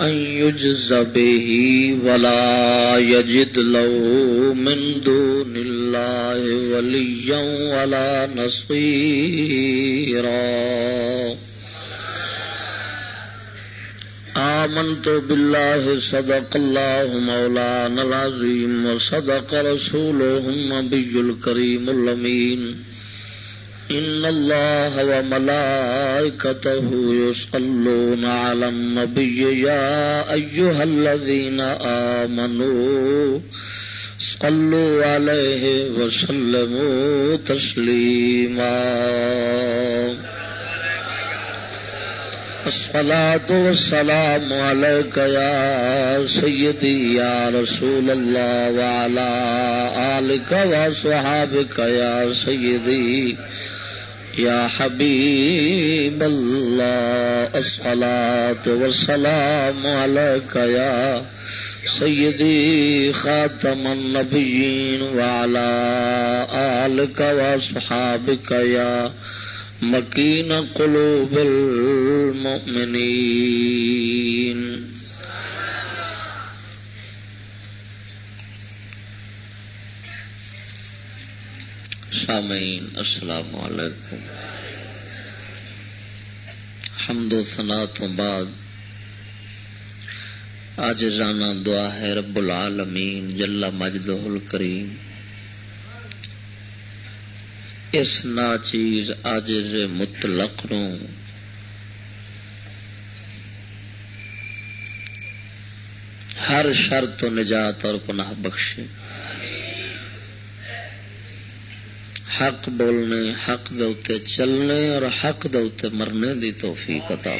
أن يجز به ولا يجد له من دون الله وليا ولا نصيرا. آمنت بالله، صدق الله مولانا العظيم، وصدق رسوله النبي الكريم اللمين إن الله وملائكته يصلون على النبي يا أيها الذين آمنوا صلوا عليه وسلموا تسليما. الصلاة والسلام عليك يا سيدي يا رسول الله وعلى آلك وصحابك يا سيدي يا حبيب الله، الصلاة والسلام عليك يا سيدي خاتم النبيين وعلى آلك وصحابك يا مكين قلوب المؤمنين. سامعین السلام علیکم۔ حمد و ثنا تو بعد آج رانا دعا ہے رب العالمین جلا مجد کریم اس نا چیز آج مطلق نو ہر شر تو نجات اور گناہ بخشے۔ حق بولنے، حق دے چلنے اور حق دے مرنے دی توفیق عطا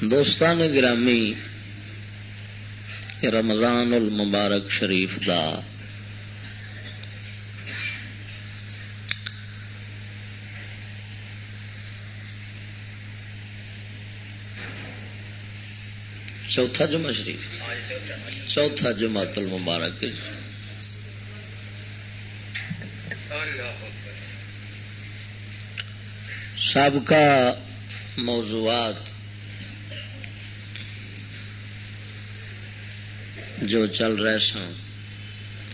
دوستان گرامی رمضان المبارک شریف دا چوتھا جمعہ شریف، چوتھا جمعہ المبارک۔ سابقہ موضوعات جو چل رہے سن،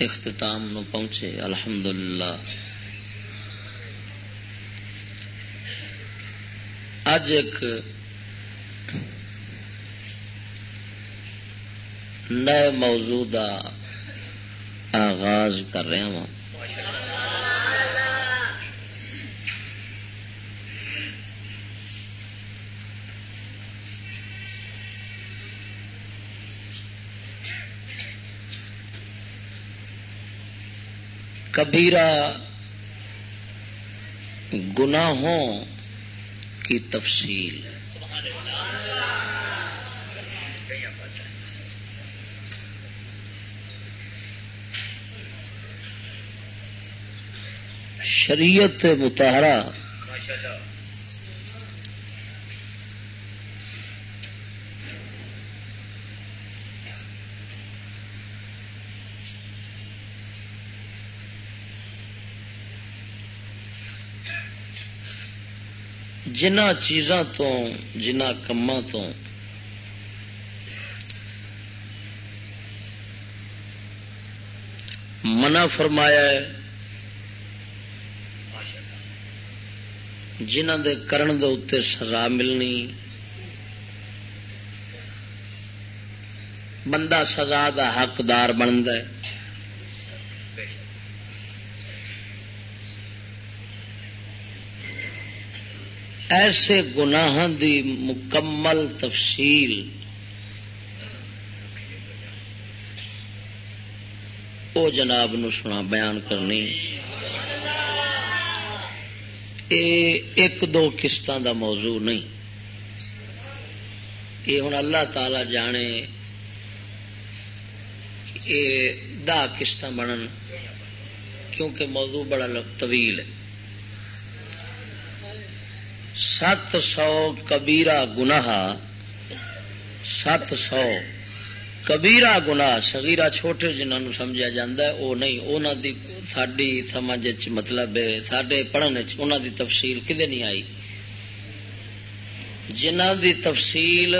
اختتام نو پہنچے، الحمدللہ۔ اج ایک نئے موضوع کا آغاز کر رہا ہوں کبیرہ گناہوں کی تفصیل شریعت متحرہ جنہ چیزاں تو، جنہ کما تو۔ منع فرمایا ہے، جنہ دے کرن دے اتنے سزا ملنی۔ بندہ سزا دا حقدار بنتا ہے۔ ایسے گناہ دی مکمل تفصیل او جناب نو سنا بیان کرنی۔ اے ایک دو قسطوں دا موضوع نہیں۔ یہ ہوں اللہ تعالی جانے یہ دہ قسط بنن کیونکہ موضوع بڑا طویل ہے۔ سات سو کبیرا گناہ، سات سو کبیرا گنا سگیرا چھوٹے جنہوں سمجھا جا وہ نہیں، انہوں دی ساری سمجھ مطلب سڈے پڑھنے انہوں دی تفصیل کدے نہیں آئی۔ جنہ دی تفصیل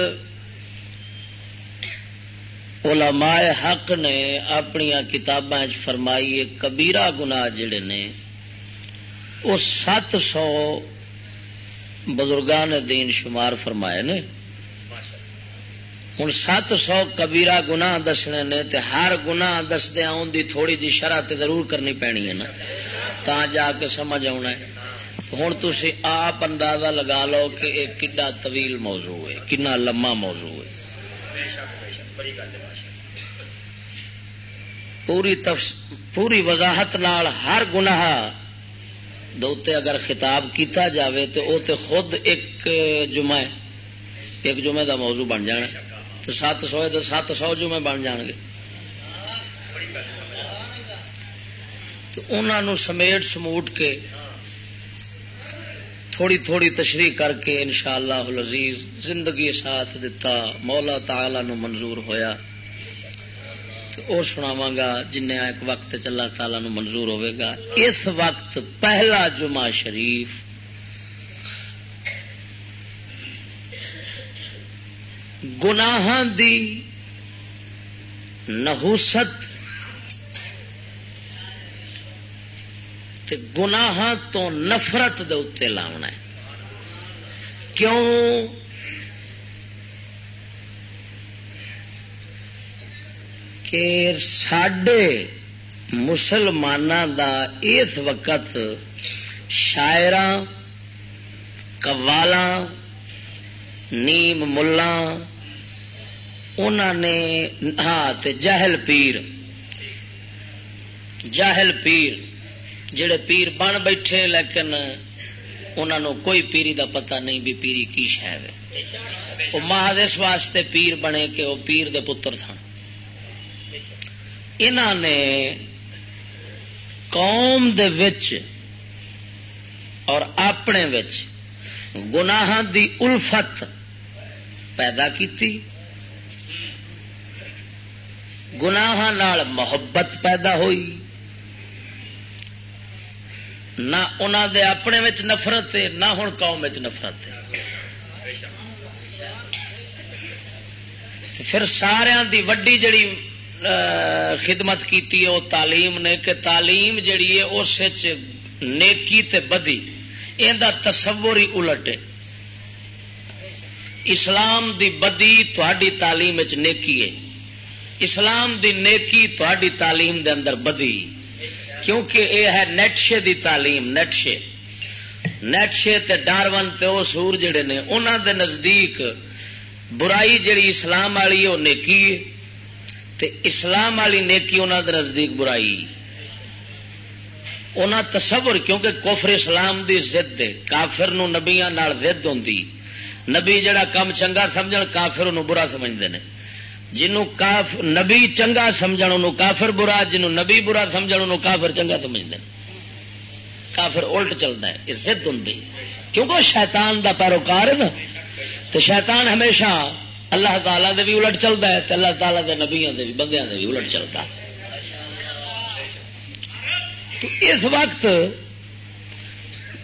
علماء حق نے اپنی کتابیں فرمائی کبیرہ گناہ جڑے نے، وہ سات سو بزرگان دین شمار فرمائے نے۔ ہوں سات سو کبیرا گنا دسنے نے تے ہر گنا دسدیا ان کی تھوڑی جی شرح ضرور کرنی پینی ہے نا۔ تا جا کے سمجھ آنا ہے۔ ہوں تھی آپ اندازہ لگا لو کہ یہ کڈا طویل موضوع ہے کنا لما موضوع ہے۔ پوری تفس... پوری وضاحت نال ہر گناہ دوتے اگر خطاب کیتا جاوے تو وہ تو خود ایک جمعہ ایک جمعے دا موضوع بن جانا تو سات سو تو سات سو جمعے بن جان گے۔ تو انہوں سمیٹ سموٹ کے تھوڑی تھوڑی تشریح کر کے انشاءاللہ العزیز زندگی ساتھ دتا، مولا تعالی نو منظور ہویا۔ وہ سناوا گا جن ایک وقت اللہ تعالی نو منظور ہوئے گا۔ اس وقت پہلا جمعہ شریف۔ گناہ دی نحوست۔ گناہ تو نفرت دے اتنے لاؤنا ہے۔ کیوں؟ کہ سڈے مسلمانوں دا اس وقت شاعر کوالا نیم ملا نے ہاں جہل پیر جہل پیر جڑے پیر بن بیٹھے لیکن انہوں کوئی پیری دا پتہ نہیں بھی پیری کی شہ وہ مہاد اس واسطے پیر بنے کہ وہ پیر دے پتر سن۔ انہوں نے قوم دے وچ اور اپنے وچ گناہ دی الفت پیدا کی گناہ محبت پیدا ہوئی، نہ انہوں دے اپنے وچ نفرت ہے، نہ ہوں قوم نفرت ہے۔ پھر سارا دی وڈی جڑی خدمت کی وہ تعلیم نے کہ تعلیم جڑی ہے، اس نیکی تے بدی یہ تصور ہی الٹ ہے۔ اسلام دی بدی تھوڑی تعلیم نیکی ہے۔ اسلام دی نیکی تھوڑی تعلیم دے اندر بدی۔ کیونکہ یہ ہے نیٹشے دی تعلیم، نیٹشے۔ نیٹشے تے ڈارون تے وہ سور جڑے نے انہوں دے نزدیک برائی جڑی اسلام والی وہ نیکی ہے۔ تے اسلام والی نیکی انہوں دے نزدیک برائی۔ انہوں تصور کیونکہ کوفر اسلام دی زد ہے، کافر نو نبیاں نال زد ہوں نبی جڑا کام چنگا سمجھ کافر انہوں برا سمجھتے ہیں جنوں کاف، نبی چنگا سمجھ انہوں کافر برا جنوں نبی برا سمجھ انہوں کافر چنگا سمجھتے ہیں کافر الٹ چلتا ہے، یہ زد ہوں کیونکہ شیطان دا پیروکار ہے نا تو شیطان ہمیشہ اللہ تعالیٰ دے بھی الٹ چلتا ہے اللہ تعالیٰ دے نبیوں دے بھی بندیاں دے بھی الٹ چلتا تو اس وقت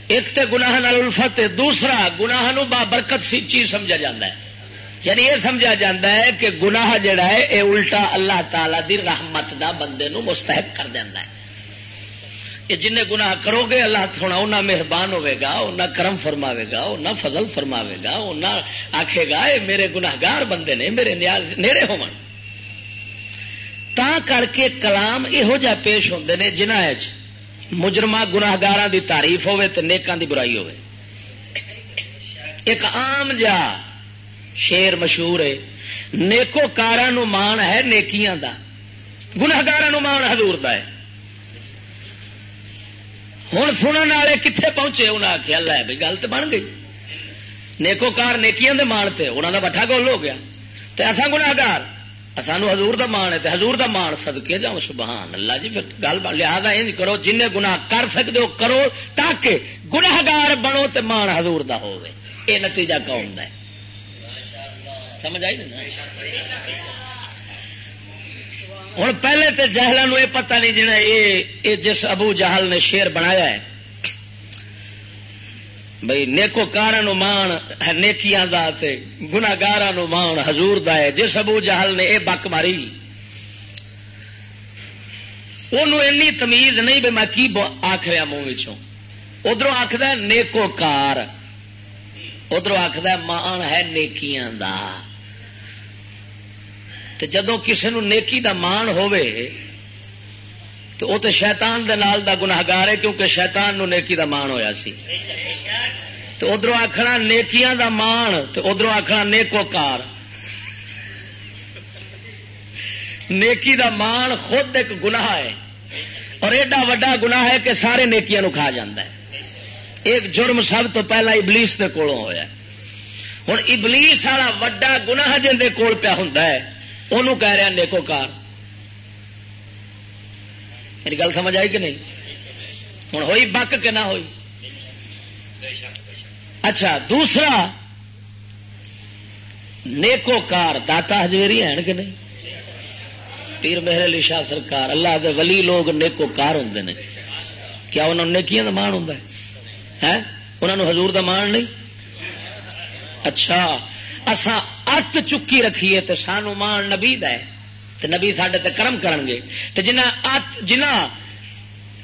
ایک تو گناہ الفت ہے دوسرا گناہ نو برکت سی چیز سمجھا جاتا ہے۔ یعنی یہ سمجھا جاتا ہے کہ گناہ جڑا ہے، یہ الٹا اللہ تعالی دی رحمت دا بندے نو مستحق کر دینا ہے۔ یہ جن گناہ کرو گے، اللہ تھوڑا انہیں مہربان ہوے گا انہیں کرم فرماوے گا انہیں فضل فرماوے گا انہیں آخے گا یہ میرے گناگار بندے نے، میرے نیڑے ہو کر کے کلام یہو جہ پیش ہوتے ہیں جنہ مجرما گناگار دی تعریف ہوے تو نیکان دی برائی ہوے ایک عام جا شیر مشہور ہے نیکو کارا مان ہے، نیکیاں دا۔ گناگار مان حضور دا ہے۔ ہوں سننے والے کتنے پہنچے؟ انہیں آخیا لے بھی گل تو بن گئی۔ نیکو کار نیکیاں دے مان تے انہوں کا بٹھا گول ہو گیا۔ تو ایسا گناگار سانو حضور دا مان ہے حضور دا مان سدکے جا سبحان اللہ جی پھر گل لہٰذا یہ کرو جن گنا کر سکتے ہو، کرو تاکہ گناگار بنو تے مان حضور دا ہو یہ نتیجہ قوم دا ہے۔ سمجھ آئی نا؟ ہوں پہلے تو جہلوں یہ پتہ نہیں جنا یہ جس ابو جہل نے شیر بنایا ہے۔ بھائی نیکو کار مان نیکیاں دا تے گناگار مان حضور دا ہے۔ جس ابو جہل نے اے بک ماری انی تمیز نہیں بھی میں کی آخر منہ ادھر آخد نیکو کار ادھر آخد مان ہے نیکیاں دا۔ جدو کسی نیکی دا مان ہوئے تو وہ تو شیتان دال کا گناگار ہے کیونکہ شیطان نو نیکی دا مان ہویا سی۔ تو ادھر آخنا نیکیاں دا مان تو ادھر آخنا نیکو کار نیکی دا مان خود ایک گناہ ہے اور ایڈا وڈا گناہ ہے کہ سارے نیکیاں نو کھا جاندہ ہے۔ ایک جرم سب تو پہلا ابلیس کے کولوں ہوا ہوں ابلیس والا وڈا گناہ جن کول پیا ہوں انہوں کہہ رہا نیکو کار۔ میری گل سمجھ آئی کہ نہیں؟ ہوں ہوئی بک کہ نہ ہوئی؟ اچھا دوسرا، نیکو کار، داتا ہجویری ہیں کہ نہیں؟ پیر مہر علی شاہ سرکار، اللہ دے ولی لوگ نیکو کار ہوں نے۔ کیا انہوں نے نیکیاں دا مان ہوں ہے؟ انہوں نے حضور دا مان نہیں؟ اچھا اسا ات چکی رکھیے تو سانو مان نبی ہے تو نبی سڈے تے کرم کرن گے۔ تو جنہ جنہ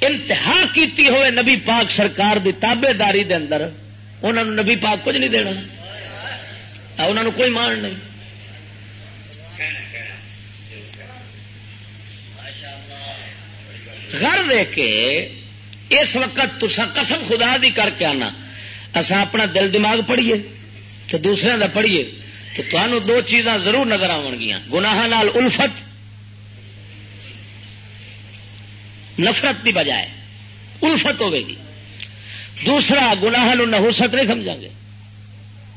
انتہا کیتی ہوئے نبی پاک سرکار دی تابے داری دے اندر انہوں نے نبی پاک کچھ نہیں دینا۔ انہوں نے کوئی مان نہیں۔ گھر دے کے اس وقت تسا قسم خدا دی کر کے آنا۔ اصا اپنا دل دماغ پڑھیے تو دوسرے کا پڑھیے۔ تو تمہوں دو چیزاں ضرور نظر آن گیا گناہ الفت، نفرت کی بجائے الفت ہوے گی۔ دوسرا، گناہ نہوست نہیں سمجھا گے۔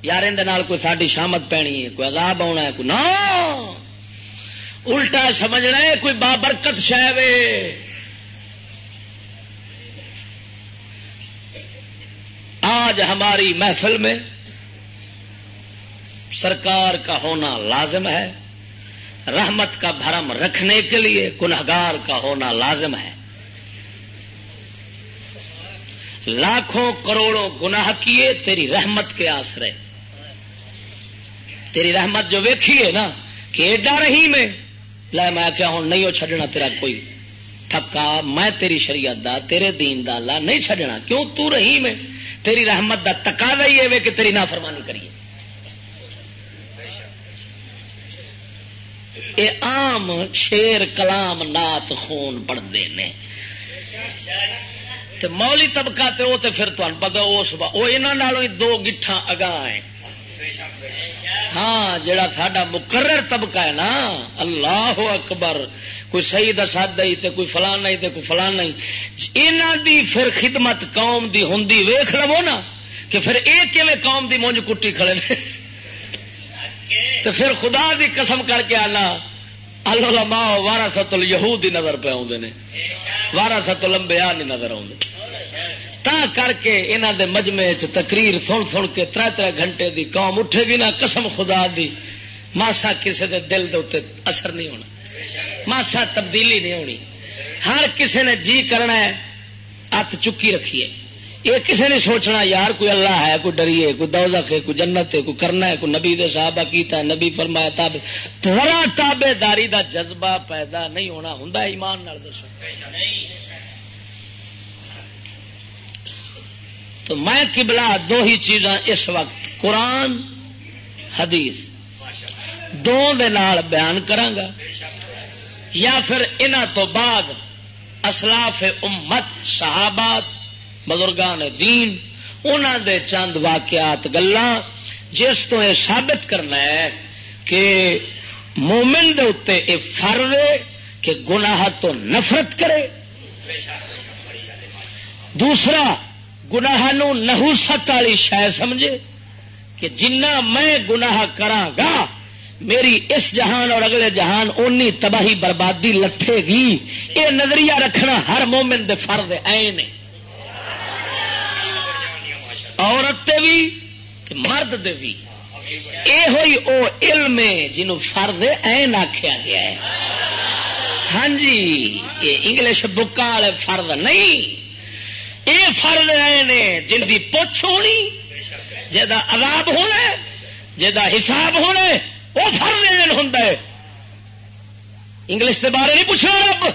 یار اندر کوئی ساری شامت پینی ہے، کوئی عذاب آنا ہے، کوئی نہ۔ الٹا سمجھنا ہے، کوئی بابرکت شہ آج ہماری محفل میں سرکار کا ہونا لازم ہے، رحمت کا بھرم رکھنے کے لیے گنہگار کا ہونا لازم ہے۔ لاکھوں کروڑوں گناہ کیے تیری رحمت کے آسرے۔ تیری رحمت جو ویکھیے نا کہ ایڈا رہی میں لے میں کیا ہوں، نہیں ہو چھڈنا تیرا کوئی تھکا میں تیری شریعت دا، تیرے دین دا اللہ نہیں چھڈنا۔ کیوں تو رہی میں تیری رحمت دا تقاضا ہی ہے کہ تیری نافرمانی کریے۔ اے عام شیر کلام نات خون پڑھتے ہیں مولی طبقہ تے وہ تے پھر تمہیں پتا اس وہ یہاں دو گٹھا اگاں ہیں۔ ہاں جڑا ساڈا مقرر طبقہ ہے نا، اللہ اکبر۔ کوئی صحیح دساد تے کوئی فلان نہیں تے کوئی فلان نہیں یہاں دی پھر خدمت قوم دی ہوں ویخ لو نا، کہ پھر یہ کیون قوم دی مونج کٹی کھڑے نے۔ تو پھر خدا دی قسم کر کے آنا اللہ ماں وارا ستل یہود دی نظر پہ آدھے وارا ستل لمبیا نہیں نظر آتے تا کر کے انہوں دے مجمے چ تقریر سن سن کے تر تر گھنٹے دی قوم اٹھے گی نا قسم خدا دی۔ ماسا کسی دے دل دے اتنے اثر نہیں ہونا۔ ماسا تبدیلی نہیں ہونی۔ ہر کسی نے جی کرنا ہے ات چکی رکھیے۔ یہ کسی نے سوچنا، یار کوئی اللہ ہے، کوئی ڈریے، کوئی دوزخ ہے، کوئی جنت ہے، کوئی کرنا ہے، کوئی نبی دے صحابہ کیتا ہے، نبی فرمایا، تاب، تھوڑا تابے داری دا جذبہ پیدا نہیں ہونا ہوں ایمان نال دسو۔ تو میں کبلا دو ہی چیزاں اس وقت، قرآن، حدیث، دو دے نال بیان کرانگا۔ یا پھر انہ تو بعد، اسلاف امت، صحابات بزرگان دین انہوں دے چند واقعات گلا جس تو یہ ثابت کرنا ہے کہ مومن دے اتنے یہ فرض ہے کہ گناہ تو نفرت کرے۔ دوسرا، گناہ نہوست والی شہ سمجھے کہ جنہ میں گناہ گا، میری اس جہان اور اگلے جہان اونی تباہی بربادی لٹھے گی۔ یہ نظریہ رکھنا ہر مومن دے فرد نے عورت بھی مرد دے بھی اے ہوئی او علم جنوں فرد این آخیا گیا ہے۔ ہاں جی یہ انگلش بکا والے فرد نہیں۔ یہ فرد رہے نے جن کی پوچھ ہونی جا عذاب ہونا جا حساب ہونا، وہ فرد رہن ہوں انگلش کے بارے نہیں پوچھنا رب۔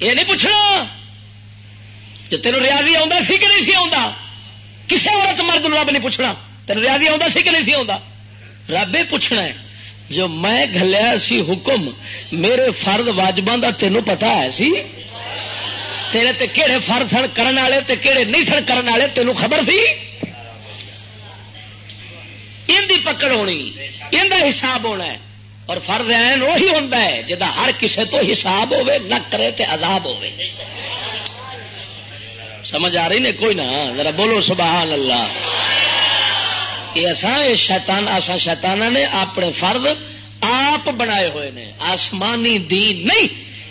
یہ نہیں پوچھنا۔ جو تینوں ریاضی آتا سی کہ نہیں سی آتا کسی عورت مرد رب نہیں پوچھنا۔ تین ریاضی آتا سی کہ نہیں سی آتا رب یہ پوچھنا ہے۔ جو میں گلیا سی حکم، میرے فرد واجبان کا تینوں پتا ہے سی؟ تیرے تے کہڑے فرد سن کرنے والے تے کہڑے نہیں سن کرنے والے تینوں خبر سی؟ ان دی پکڑ ہونی، ان کا حساب ہونا ہے۔ اور فرد این وہی ہوتا ہے جا ہر کسے تو حساب ہوے نہ کرے تے عذاب ہوے سمجھ آ رہی نے کوئی نہ ذرا بولو سبحان اللہ۔ یہ شیتان آسا شیتانہ نے اپنے فرد آپ بنائے ہوئے نے۔ آسمانی دین نہیں،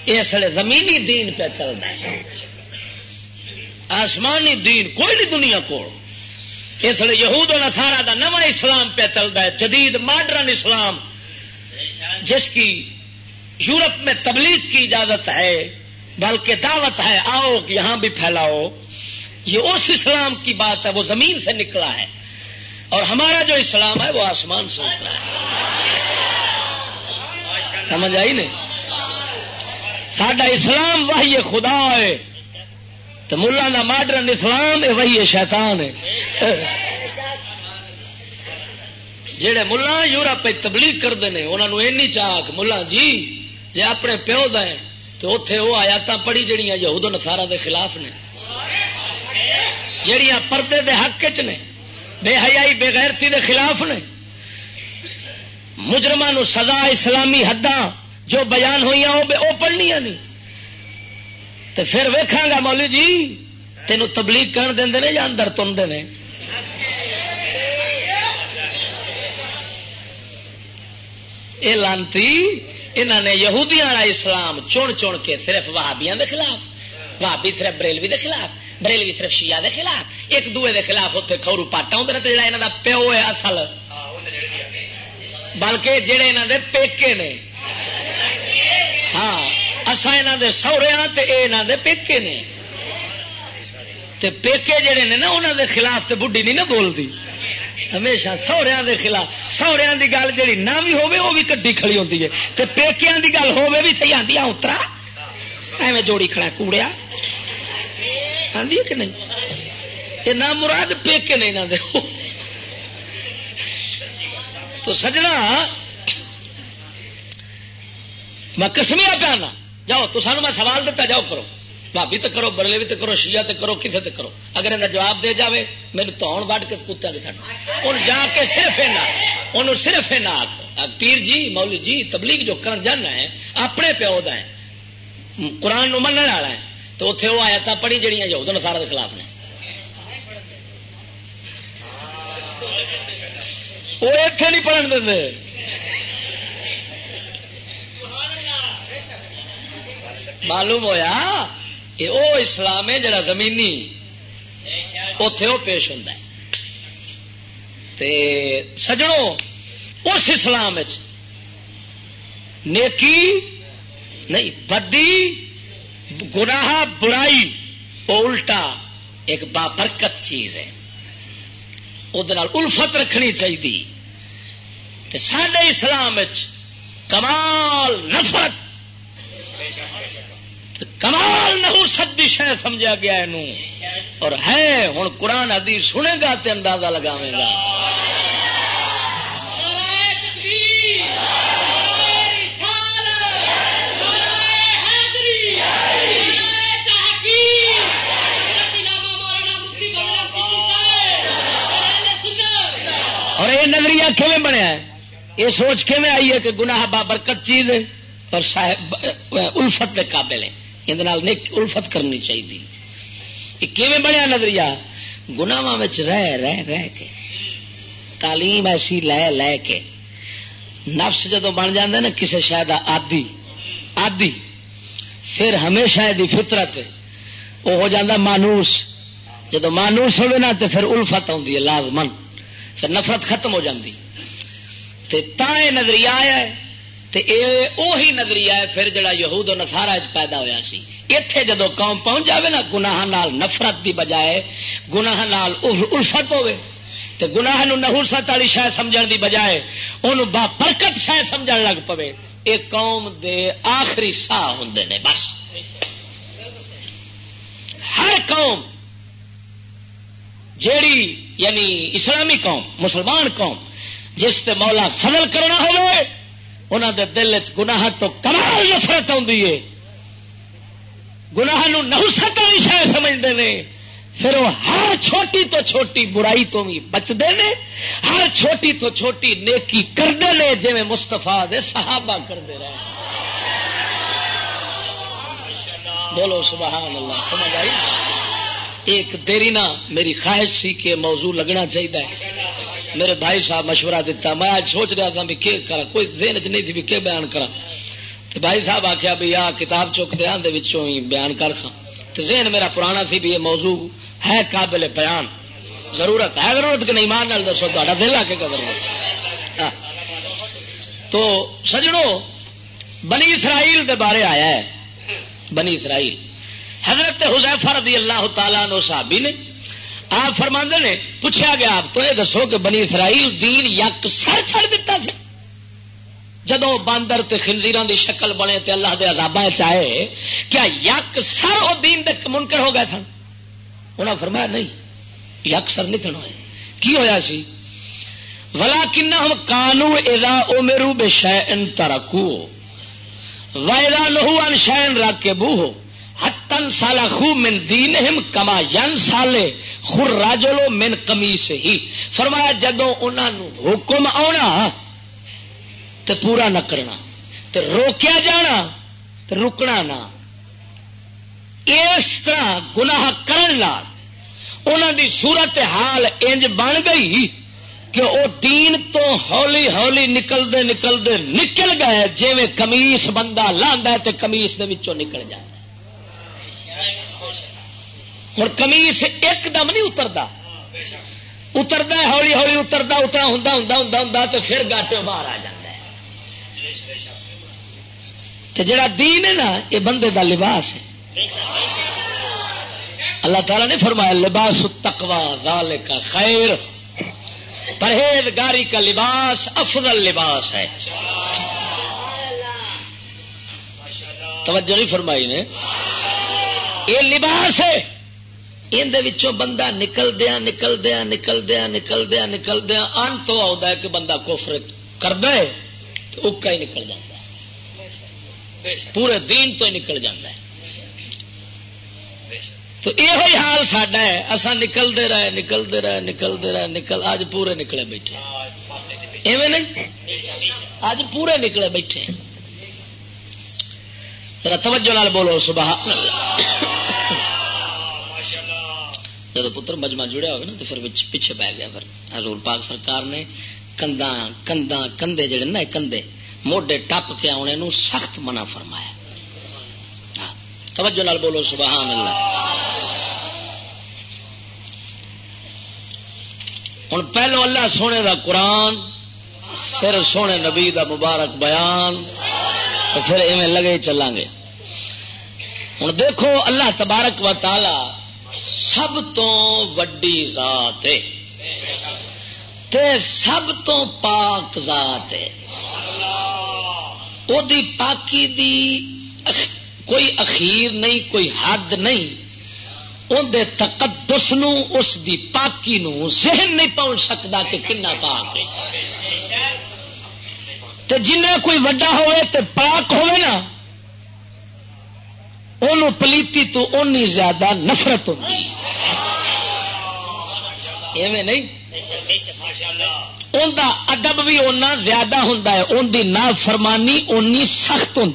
یہ اسلے زمینی دین پہ چلتا ہے۔ آسمانی دین کوئی نہیں دنیا کو اس لیے یہود و نسارا کا نواں اسلام پہ چلتا ہے، جدید ماڈرن اسلام، جس کی یورپ میں تبلیغ کی اجازت ہے، بلکہ دعوت ہے، آؤ، یہاں بھی پھیلاؤ۔ یہ اس اسلام کی بات ہے، وہ زمین سے نکلا ہے۔ اور ہمارا جو اسلام ہے، وہ آسمان سے نکلا ہے۔ سمجھ آئی نہیں؟ سڈا اسلام وہی خدا ہے۔ تو ملا کا ماڈرن اسلام ہے وہی شیطان ہے۔ جہے ملا یورپ تبلیغ کرتے ہیں انہوں نے چاک ملا جی جی اپنے پیو دیں تو اتے وہ آیات پڑھی جہیا یہود نسارا دے خلاف نے۔ جہیا پردے دے حق چ نے، بے حیائی، بے غیرتی دے خلاف نے مجرمان سزا اسلامی حداں جو بیان ہوئی وہ پڑھنیا نہیں تو پھر ویکھاں گا مولی جی تینوں تبلیغ کر دیں یا اندر تنتے ہیں یہ لانتی انہوں نے یہودیاں والا اسلام چن چن کے صرف وہابیاں دے خلاف، وہابی صرف بریلوی دے خلاف۔ بریلوی صرف شیعہ دے خلاف، ایک دوے دے خلاف اتنے کورو پاٹا ہوں جا یہاں کا پیو ہے اصل۔ بلکہ جہے یہاں دے پیکے نے۔ ہاں اصا یہاں دے سہرے ہاں تے اے یہاں دے پیکے نے۔ تے پیکے جڑے نے نا انہوں دے خلاف تے بڈی نہیں نا بولتی ہمیشہ سہریا کے خلاف سہریا کی گل جی نہ بھی ہوے وہ بھی کڈی کھڑی ہوتی ہے۔ تو پیکیا کی گل ہوے بھی صحیح آتی اترا۔ ایویں جوڑی کھڑا کوڑیا۔ آدھی ہے کہ نہیں؟ یہ نہ مراد پیکے نہیں نہ دے۔ تو سجنا، میں کسمیا پیانا جاؤ، تو سانو میں سوال دیتا جاؤ کرو۔ بھابی تو کرو برلے بھی تو کرو، شیعہ تو کرو کسی تو کرو۔ اگر انہیں جواب دے جاوے میرے تو آن وڈ کے کتا بھی تھا ان جا کے صرف انہوں صرف یہ نہ آخ پیر جی مولی جی تبلیغ جو کرن جانا ہے، اپنے پیو دا ہے، قرآن نو منع والا ہے۔ تو اتنے وہ آیا تھا پڑھی جڑیاں جو نسارا کے خلاف نے۔ وہ اتنے نہیں پڑھن دے معلوم ہویا وہ اسلام ہے جڑا زمینی اتے وہ پیش ہوتا ہے۔ سجڑوں اس اسلام نیکی نہیں، بدی، گناہ برائی وہ الٹا ایک بابرکت چیز ہے۔ وہ الفت رکھنی چاہیے سڈے اسلام کمال، نفرت۔ کمال نہ سدی شہ سمجھا گیا اور ہے ہوں قرآن ادی سنے گا تے اندازہ لگاوے گا۔ اور یہ نظریہ کھے بنیا ہے؟ یہ سوچ کے آئی ہے کہ گناہ بابرکت چیز ہے اور صاحب الفت کے قابل ہے یہ الفت کرنی چاہیے۔ یہ بنیا نظریہ؟ گناواں رہ رہ رہ کے۔ تعلیم ایسی لے لے کے۔ نفس جدو بن جاندے نا کسی شاید آدی آدی پھر ہمیشہ دی فطرت وہ ہو جاندہ مانوس۔ جدو مانوس ہوئے نا تو پھر الفت آتی ہے لازمن پھر نفرت ختم ہو جاتی تا نظریہ آیا ہے، تے اے اوہی نظریہ ہے پھر جڑا یہود و نسارا پیدا ہویا سی۔ اتے جدو قوم پہنچ جائے نا، گناہ نال نفرت دی بجائے گناہ نال الفت ہوے تو گناہ نہوست والی شاید سمجھ دی بجائے ان با برکت شاید سمجھ لگ پے یہ قوم دے آخری ساہ ہوں نے بس۔ ہر قوم جیڑی یعنی اسلامی قوم، مسلمان قوم، جس تے مولا فضل کرنا ہوئے انہوں دے دل گناہ تو کمال نفرت آتی ہے۔ گناہ نہوست والی شاید سمجھتے ہیں پھر وہ ہر چھوٹی تو چھوٹی برائی تو بھی بچتے ہیں ہر چھوٹی تو چھوٹی نیکی کرتے ہیں جی مستفا دے صحابہ کرتے رہے۔ بولو سبحان اللہ، سمجھ آئی؟ ایک دیری نہ میری خواہش سی کہ موضوع لگنا چاہیے میرے بھائی صاحب مشورہ دیتا میں آج سوچ رہا تھا بھی کہ کرا کوئی ذہن چ نہیں تھی بھی کہ بیان کرا تو بھائی صاحب آخیا بھی آ کتاب چک دیا ہی بیان کر کھا تو ذہن میرا پرانا سی بھی یہ موضوع ہے قابل بیان۔ ضرورت ہے، ضرورت کہ نہیں؟ مان دسو تا دل آ کے قدر ہاں۔ تو سجڑوں بنی اسرائیل دے بارے آیا ہے۔ بنی اسرائیل۔ حضرت حزیفہ رضی اللہ تعالیٰ نو صحابی نے آپ فرما نے، پوچھا گیا آپ تو یہ دسو کہ بنی اسرائیل دین یک سر چھڑ دیتا سی۔ جدو باندر تے خنزیران دی شکل بنے تے اللہ دے عذابہ چاہے کیا یک سر وہ دین دے منکر ہو گئے تھے انہوں نے فرمایا، نہیں، یک سر نہیں تھنا کی ہویا سی؟ ولا کن ہم کانو ادا او میرو بے شہ ترکو ویدا لہو ان شائن رکھ کے سالا خو من دین کما ین سالے خر راجلو من کمی سے ہی۔ فرمایا جدو انہوں حکم آنا تو پورا نہ کرنا تو روکیا جانا تو رکنا نہ۔ اس طرح گناہ کرن دی صورت حال انج بن گئی کہ وہ دین تو ہولی ہولی نکلتے نکلتے نکل گئے جی میں کمیس بندہ لانا تو کمیس نکل جائے۔ ہوں کمیس ایک دم نہیں اترتا اترتا ہولی ہولی اترتا اتنا ہوں ہوں ہوں تو پھر گاٹے باہر آ جائے جڑا دین ہے نا، یہ بندے دا لباس ہے۔ اللہ تعالیٰ نے فرمایا، لباس تکوا دال کا خیر۔ پرہیزگاری کا لباس افضل لباس ہے۔ توجہ نہیں فرمائی نے۔ یہ لباس ہے۔ اندر بندہ نکل دیا نکل دیا نکل دیا ان تو آتا ہے کہ بندہ کوفر کر دے تو اکا ہی نکل جائے پورے دین تو ہی نکل جاتا ہے۔ تو یہ حال سڈا ہے اصا نکلتے رہے نکلتے رہے نکلتے رہے، نکل اج پورے نکلے بیٹھے ایویں نہیں؟ اج پورے نکلے بیٹھے توجہ نال بولو صبح جب پتر مجمع جڑیا ہوگا نا، تو پھر پیچھے بہ گیا پھر۔ حضور پاک سرکار نے کنداں کنداں، کندے جڑے نا کندے موڈے ٹپ کے آنے نو سخت منع فرمایا۔ ہاں، توجہ نال بولو، سبحان اللہ۔ ہوں پہلو اللہ سونے دا قرآن، پھر سونے نبی دا مبارک بیان پھر ایویں لگے چلیں گے۔ ہوں دیکھو، اللہ تبارک و تعالی سب تو وڈی ذات ہے۔ تے سب تو پاک ذات ہے۔ وہ پاکی دی کوئی اخیر نہیں، کوئی حد نہیں۔ اندر تقدس نو، اس دی پاکی نو ذہن نہیں پہنچ سکتا کہ کنا پاک ہے۔ تے جنہ کوئی وڈا ہوئے، تے پاک ہوئے نا ان پلیتی تو اونی زیادہ نفرت ہوتی ایویں نہیں؟ ان ادب بھی اُنہ زیادہ ہوں ان کی نا فرمانی اونی سخت ہوں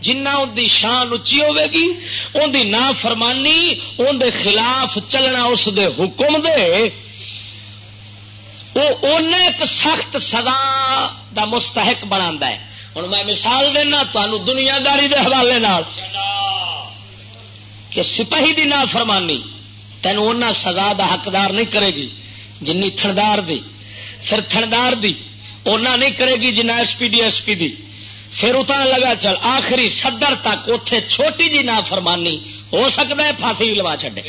جنہ ان کی شان اچھی ہوے گی ان کی نا فرمانی ان دے خلاف چلنا اس دے حکم دے۔ وہ ایک سخت سزا دا مستحق بنا ہے۔ ہوں میں مثال دینا تمہوں دنیا داری کے حوالے کہ سپاہی دی نا فرمانی تینوں سزا دا حقدار نہیں کرے گی، جنی تھندار دی، پھر تھندار دی، اونا نہیں کرے گی جنا S P D S P دی۔ پھر اتنا لگا چل، آخری صدر تک اتے چھوٹی جی نہ فرمانی ہو سکتا ہے، پھانسی بھی لوا چڈے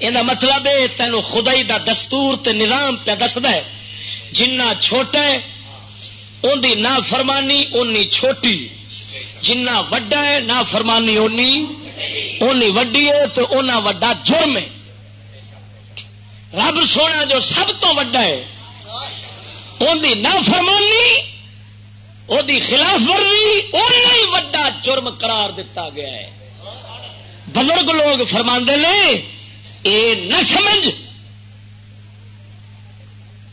یہ مطلب ہے تین خدائی دا دستور تے نظام پہ دستا ہے، جنہ چھوٹا ہے ان دی نہ فرمانی اونی چھوٹی۔ جنہ وڈا ہے نہ فرمانی اونی۔ اونی وڈی ہے تو اونا وڈا جرم ہے۔ رب سونا جو سب تو وڈا ہے ان دی نہ فرمانی وہ خلاف ورزی اُن ہی وڈا جرم قرار دیتا گیا ہے۔ بزرگ لوگ فرما نے، اے نہ سمجھ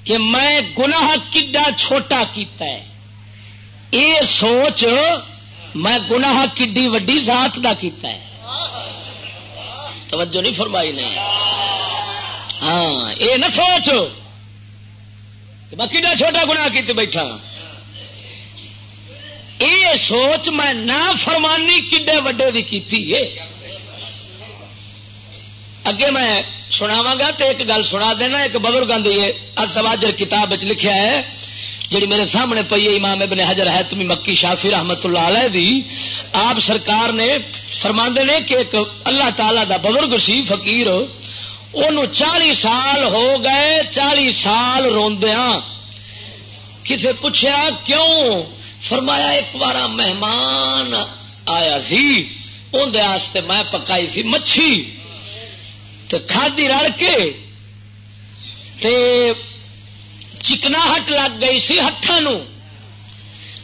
کہ میں گناہ کڈا چھوٹا کیتا ہے۔ اے سوچ، میں گناہ کڈی وڈی ذات دا کیتا ہے۔ توجہ نہیں فرمائی نہیں ہاں اے نہ سوچ میں کڈا چھوٹا گناہ کیتے بیٹھا ہاں۔ اے سوچ، میں نہ فرمانی کڈے وڈے بھی کیتی ہے۔ اگے میں سناوا گا تو ایک گل سنا دینا، ایک بزرگوں کی سواجر کتاب لکھا ہے جی میرے سامنے پی ہے امام ابن حجر ہے تمی مکی شافی رحمت اللہ علیہ دی۔ آپ سرکار نے فرما نے کہ ایک اللہ تعالی دا بزرگ سی، فقیر ان چالی سال ہو گئے، چالی سال روندیا کسے پوچھا کیوں؟ فرمایا، ایک بار مہمان آیا سی اندر میں پکائی سی مچھی۔ تو کھادی رل کے تے چکنا ہٹ لگ گئی سی ہاتھوں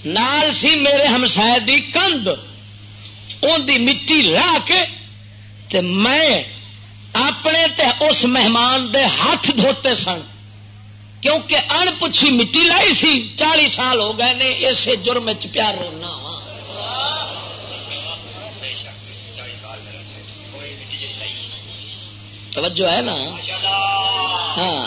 نال سی میرے ہمسائے دی کند ان دی مٹی لا کے تے میں اپنے تے اس مہمان دے ہاتھ دھوتے سن۔ کیونکہ ان پوچھی مٹی لائی سی چالی سال ہو گئے نے، اسے جرم پیار رونا وا توجہ ہے نا؟ ہاں۔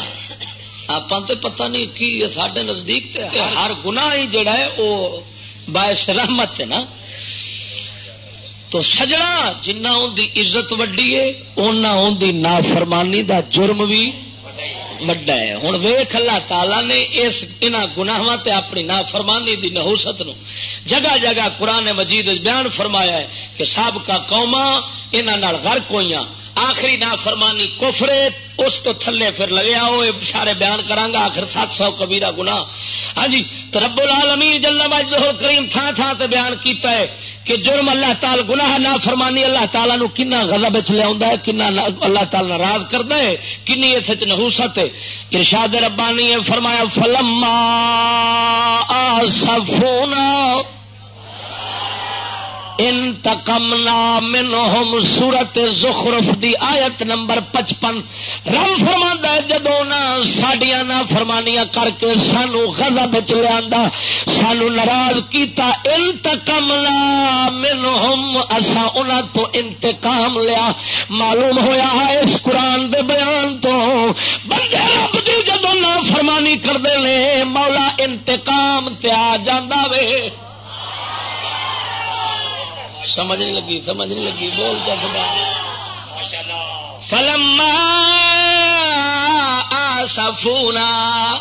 آپ تو پتہ نہیں کی سڈے نزدیک ہر گنا ہی جڑا ہے وہ باعث رحمت ہے نا؟ تو سجنا جنہ ان دی عزت وڈی ہے اُنہ ان دی نافرمانی دا جرم بھی وڈا ہے۔ ہوں ویخ اللہ تعالی نے اس انہاں گناواں تے اپنی نافرمانی دی نحوست نو جگہ جگہ قرآن مجید بیان فرمایا ہے کہ سابقہ قوما انہاں غرق ہوئیاں۔ آخری نا فرمانی کوفرے اس تو تھلے پھر لگیا وہ سارے بیان کرانگا، آخر سات سو کبیرہ گنا ہاں جی تو رب العالمین جل مجدہ کریم تھا تھا تے بیان کیتا ہے کہ جرم اللہ تعالی، گناہ نہ فرمانی اللہ تعالی نو کنا غضب وچ لے ہے، کنا اللہ تعالی ناراض کردا ہے، کنی اس وچ نحوست ہے۔ ارشاد ربانی نے فرمایا، فلما اسفونا انتقمنا منہم سورت زخرف دی آیت نمبر پچپن۔ رم فرما جدو نہ ساڈیا نہ فرمانیاں کر کے سانو غضب لیا سانو ناراض کیتا، انتقمنا منہم۔ اسا انہاں تو انتقام لیا۔ معلوم ہویا ہے اس قرآن دے بیان تو۔ بندے رب دی جدو نہ فرمانی کرتے ہیں مولا انتقام تے آ جاندہ وے۔ سمجھ نہیں لگی سمجھ نہیں لگی بول چکا فلم سفونا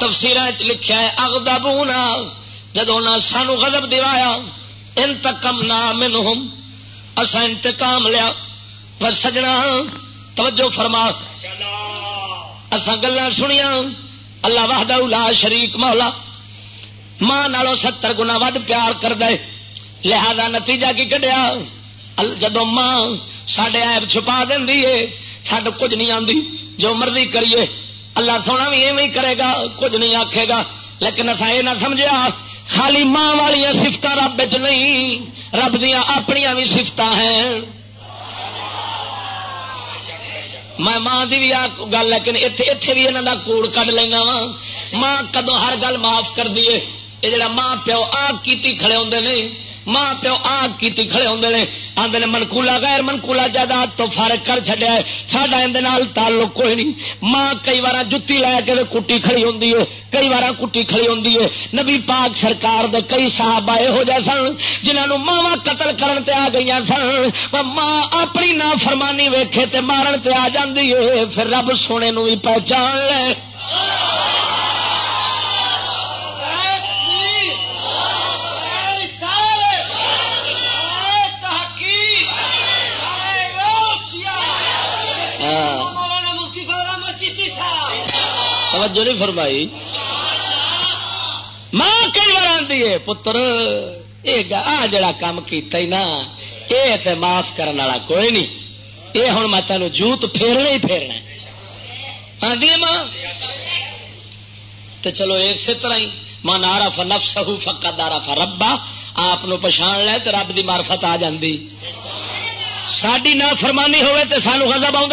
تفسیر لکھا ہے اغدبونا جدو نہ سانو غضب دوایا انتقم نہ منہم۔ اسا انتقام لیا۔ پر سجنا توجہ فرما۔ اسا گلا سنیا اللہ وحدہ لا شریک مولا۔ ماں نالوں ستر گنا ود پیار کر دے لہذا نتیجہ کی کٹیا جدو ماں سڈے ایپ چھپا دینی ہے سڈ کچھ نہیں آتی جو مرضی کریے۔ اللہ سونا بھی ایویں کرے گا، کچھ نہیں آکھے گا۔ لیکن اصا یہ نہ سمجھا خالی ماں والی سفت رب چ نہیں، رب دیا اپنیا بھی سفت ہیں۔ میں ماں کی بھی آ گل، لیکن اتے بھی یہاں کا کوڑ کھ لینا وا ماں کدو ہر گل معاف کر دیے یہ جڑا ماں پیو آگ کی کھڑے ہوتے نہیں ماں پیو آگ کی کھڑے ہوں نے آدھے نے منکولا، غیر منکولا جائیداد تو فارغ کر چڈیا ہے۔ ساڈا اندر تعلق کوئی نہیں۔ ماں کئی بار جتی لے کے کٹی کھڑی ہوں کئی بار کٹی کھڑی ہوں نبی پاک سرکار دے کئی صاحب آئے ہو جائے سن جنہوں ماوا قتل کرن تے آ گئی سن ماں اپنی نا فرمانی ویکھے تے مارن تے آ جاندی ہے، پھر رب سونے نو بھی پہچان لے۔ توجہ نہیں فرمائی۔ ماں کئی بار آتی ہے، پتر یہ آ جڑا کام کیتا ہی نا یہ معاف کرنے والا کوئی نہیں۔ یہ ہوں میں تینوں جوت پھیرنا ہی پھیرنا آدھی ماں؟ تو چلو اسی طرح ہی ماں نارا ف نف سہو فکا دارا ف ربا آپ پچھان لے تو رب کی مارفت آ جاندی۔ ساری نہ فرمانی ہوے تو سانو غضب آ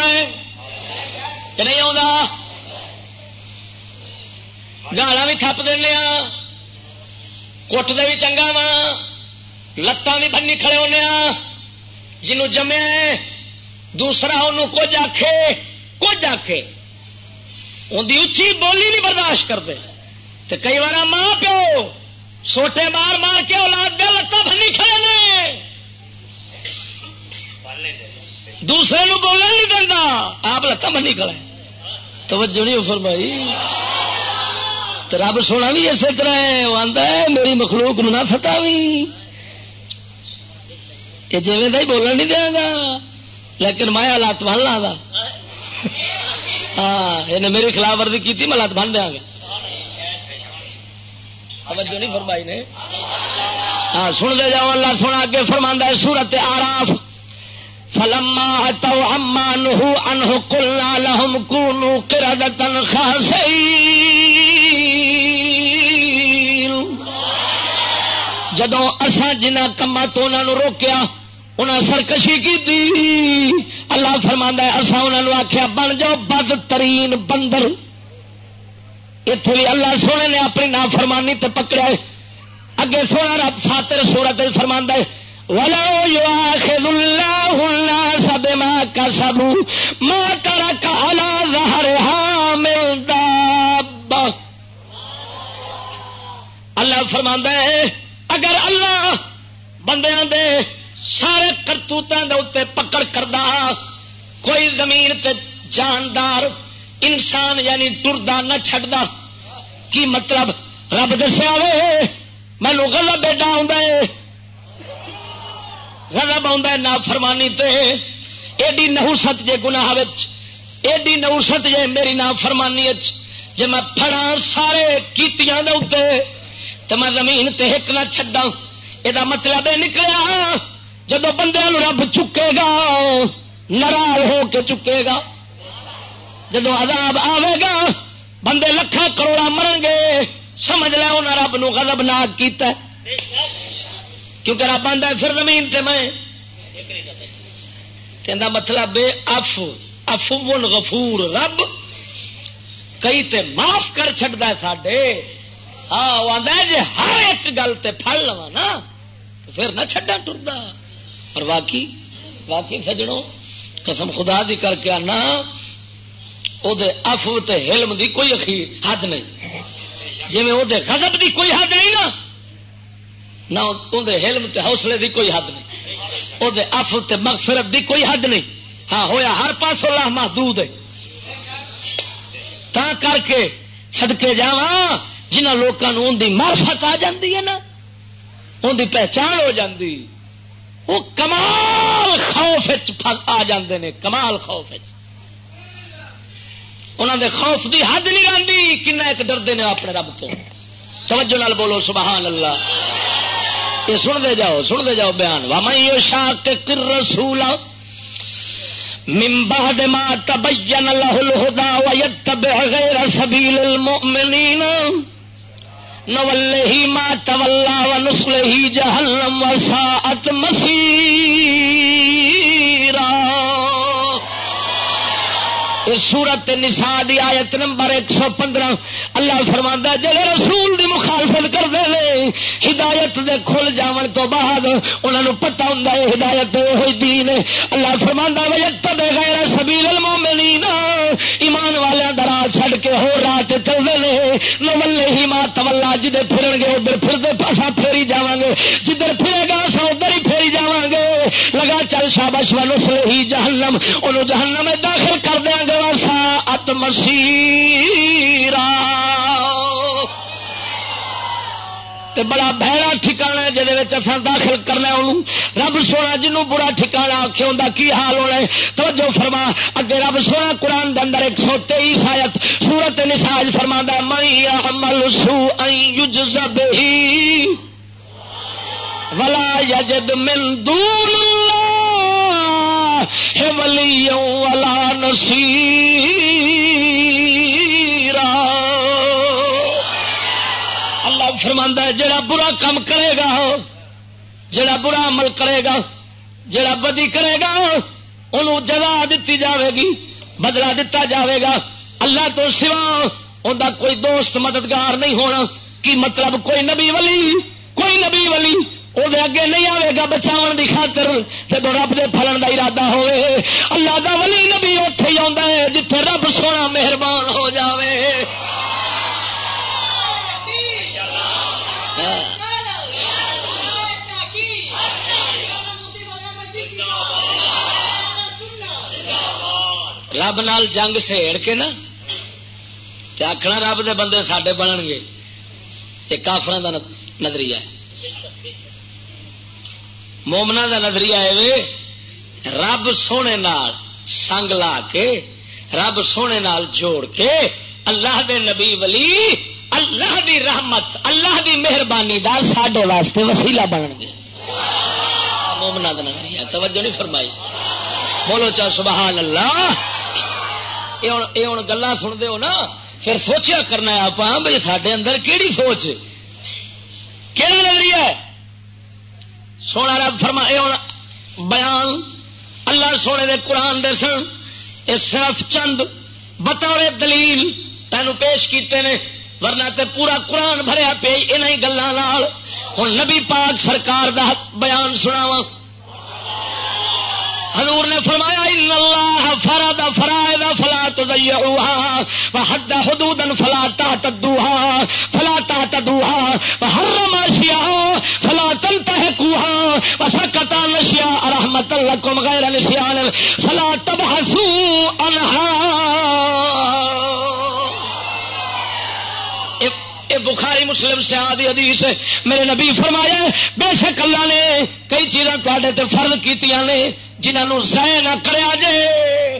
کہ نہیں آ گالا بھی تھپ دینا کٹ دے بھی چنگا وا لتان بھی بنی کھڑے ہونے جنوں جمیا دوسرا انہوں کچھ آخے کچھ آخے ان اچھی بولی نہیں برداشت کرتے۔ تو کئی بار ماں پیو، سوٹے مار مار کے اولاد دے لتان بنی کھڑے نے۔ دوسرے نو بولنے نہیں دینا آپ لتان بنی کھڑے۔ توجہ نہیں فرمائی۔ رب سونا بھی اسی طرح ہے، وہ آتا ہے، میری مخلوق نہ فتا بھی یہ جی ہی بولن نہیں دیا گا۔ لیکن میں لات بن لا ہاں یہ میری خلاف ورزی کی میں لات بن دیا گا۔ نہیں فرمائی نے۔ ہاں سن دے جاؤ، اللہ سونا اگے فرما ہے، سورت آراف۔ فلما تو اما نو انہ کلنا لہم کونو کردتن خاصئی جدو اصا جنہ کما تو انہوں روکیا انہیں سرکشی کی دی اللہ فرما اصا انہوں آخیا بن جاؤ بد ترین بندر۔ اتو بھی اللہ سونے نے اپنی نام فرمانی تے پکڑا اگے سونا رب فاتر سورت فرما ولو يؤاخذ الله الناس بما كسبوا، ما ترك على ظهرها من دابة۔ اللہ فرماندا ہے اگر اللہ بندیاں دے سارے کرتوتوں دے اتنے پکڑ کردا، کوئی زمین تے جاندار انسان یعنی ٹردا نہ چھڈدا، کی مطلب؟ رب دسیا وے مینو گلا بیٹا آ غضب آ نا فرمانی تے۔ ایڈی نہوست جے گناہ ایڈی نہوست جے میری نا فرمانی جے میں پڑا سارے کیتیاں دے اتنے تو میں زمین تے ایک نہ چڈا یہ مطلب یہ نکلیا جب بندے رب چکے گا، ناراض ہو کے چکے گا۔ جب عذاب آئے گا، بندے لکھا کروڑا مرن گے۔ سمجھ لیا انہیں رب نو غضب ناک کیتا کیونکہ رب آدھا پھر زمین تے میں۔ کہ مطلب بے اف اف غفور۔ رب کئی تے معاف کر چڑتا ہے ساڈے۔ ہاں وہ آدھا جی ہر ایک گل تے پڑ لوا نا، تو پھر نہ چڈا ٹرتا اور واقعی واقعی سجڑوں قسم خدا دی کر کے آنا وہ افو تے حلم دی کوئی اخیر حد نہیں۔ جی وہ غضب دی کوئی حد نہیں نا، نہ اندر حلم تے حوصلے دی کوئی حد نہیں۔ وہ اف تے مغفرت دی کوئی حد نہیں۔ ہاں ہویا ہر پاس اللہ محدود ہے۔ تا کر کے سدکے جاواں جنہ لوگوں ان کی مارفت آ جاتی ہے نا ان کی پہچان ہو جاتی وہ کمال خوف آ جاندے نے، کمال خوف انہوں دے خوف دی حد نہیں آتی کن ایک ڈردے نے اپنے رب تو۔ توجہ نال بولو، سبحان اللہ۔ یہ سن دے جاؤ سن دے جاؤ بیان۔ وامئی شاہ کے کر رسولا من بعد ما تبين له الهدى ويتبع غير سبيل المؤمنين نول ہی ماں و نسل ہی جہنم و ساعت مسیرا سورت نسا دی آیت نمبر ایک سو پندرہ اللہ فرما جڑے رسول دی مخالفت کرتے ہیں ہدایت دے کھل جاون تو بعد انہوں نے پتا ہوں ہدایت ہوئی دین اللہ فرما وجت غیر سبیل المومنین ایمان والے درا چھڈ کے چلتے ہیں نولے ہی ماں تملا جدھر پھرن گے ادھر پھرتے پاسا پھیری جا گے۔ جدھر پھرے گا سا ادھر ہی پھیری جا گے۔ لگا چل شابش و نسل ہی جہنم انہوں جہنم داخل کر دیا گے۔ ات مسیرا بڑا بہرا ٹھکانا جہد داخل کرنا انہوں رب سونا جنوں برا ٹھکانا آخے ہوں کی حال ہونا ہے؟ تو جو فرما۔ اگے رب سونا قرآن دے اندر ایک سو تیئیس آیت سورت مساج فرما مئی عمل سو یجزب ہی ولا یجد من دون اللہ ولی ولا نصیرا فرماندا ہے جڑا برا کام کرے گا جڑا برا عمل کرے گا جڑا بدی کرے گا انہوں جگہ دیتی جاوے گی بدلا دتا جاوے گا۔ اللہ تو سوا ان کوئی دوست مددگار نہیں ہونا، کی مطلب کوئی نبی ولی، کوئی نبی ولی۔ وہ اگے نہیں آئے گا بچاؤ کی خاطر جب رب دے پلن کا ارادہ ہوئے اللہ دا ولی نبی اتے ہی آتا ہے، جتھے رب سونا مہربان ہو جاوے۔ رب نال جنگ سہڑ کے نا آخنا رب دے بندے ساڈے بنن گے یہ کافر کا نظریہ مومنا کا نظریہ ہے رب سونے نال سنگ لا کے، رب سونے نال جوڑ کے اللہ دے نبی ولی اللہ دی رحمت، اللہ دی مہربانی دار سڈے واسطے وسیلہ بن گے مومنا توجہ نہیں فرمائی۔ بولو چا سبحان اللہ۔ یہ ہوں گلا سنتے ہو نا، پھر سوچیا کرنا آپ بھائی سڈے اندر کہڑی سوچ؟ کہڑا نظریہ ہے؟ سونا رب فرما ہوں بیان اللہ سونے دے قرآن دے سن۔ یہ صرف چند بطور دلیل تینوں پیش کیتے نے۔ ورنہ تے پورا قرآن بھریا پی ان گلوں ہوں نبی پاک سرکار دا بیان سناواں۔ حضور نے فرمایا، ان اللہ فرد فرائض فلا تضيعوها وحد حدودا فلا تعتدوها فلا تعتدوها وحرم اشياء فلا تنتهكوها وسكت عن اشياء رحمة لكم غير نسيان فلا تبحثوا عنها بخاری مسلم سے آدھی حدیث میرے نبی فرمایا بے شک اللہ نے کئی چیزاں تے فرض کی نے جنہوں سہ نہ کریا جے۔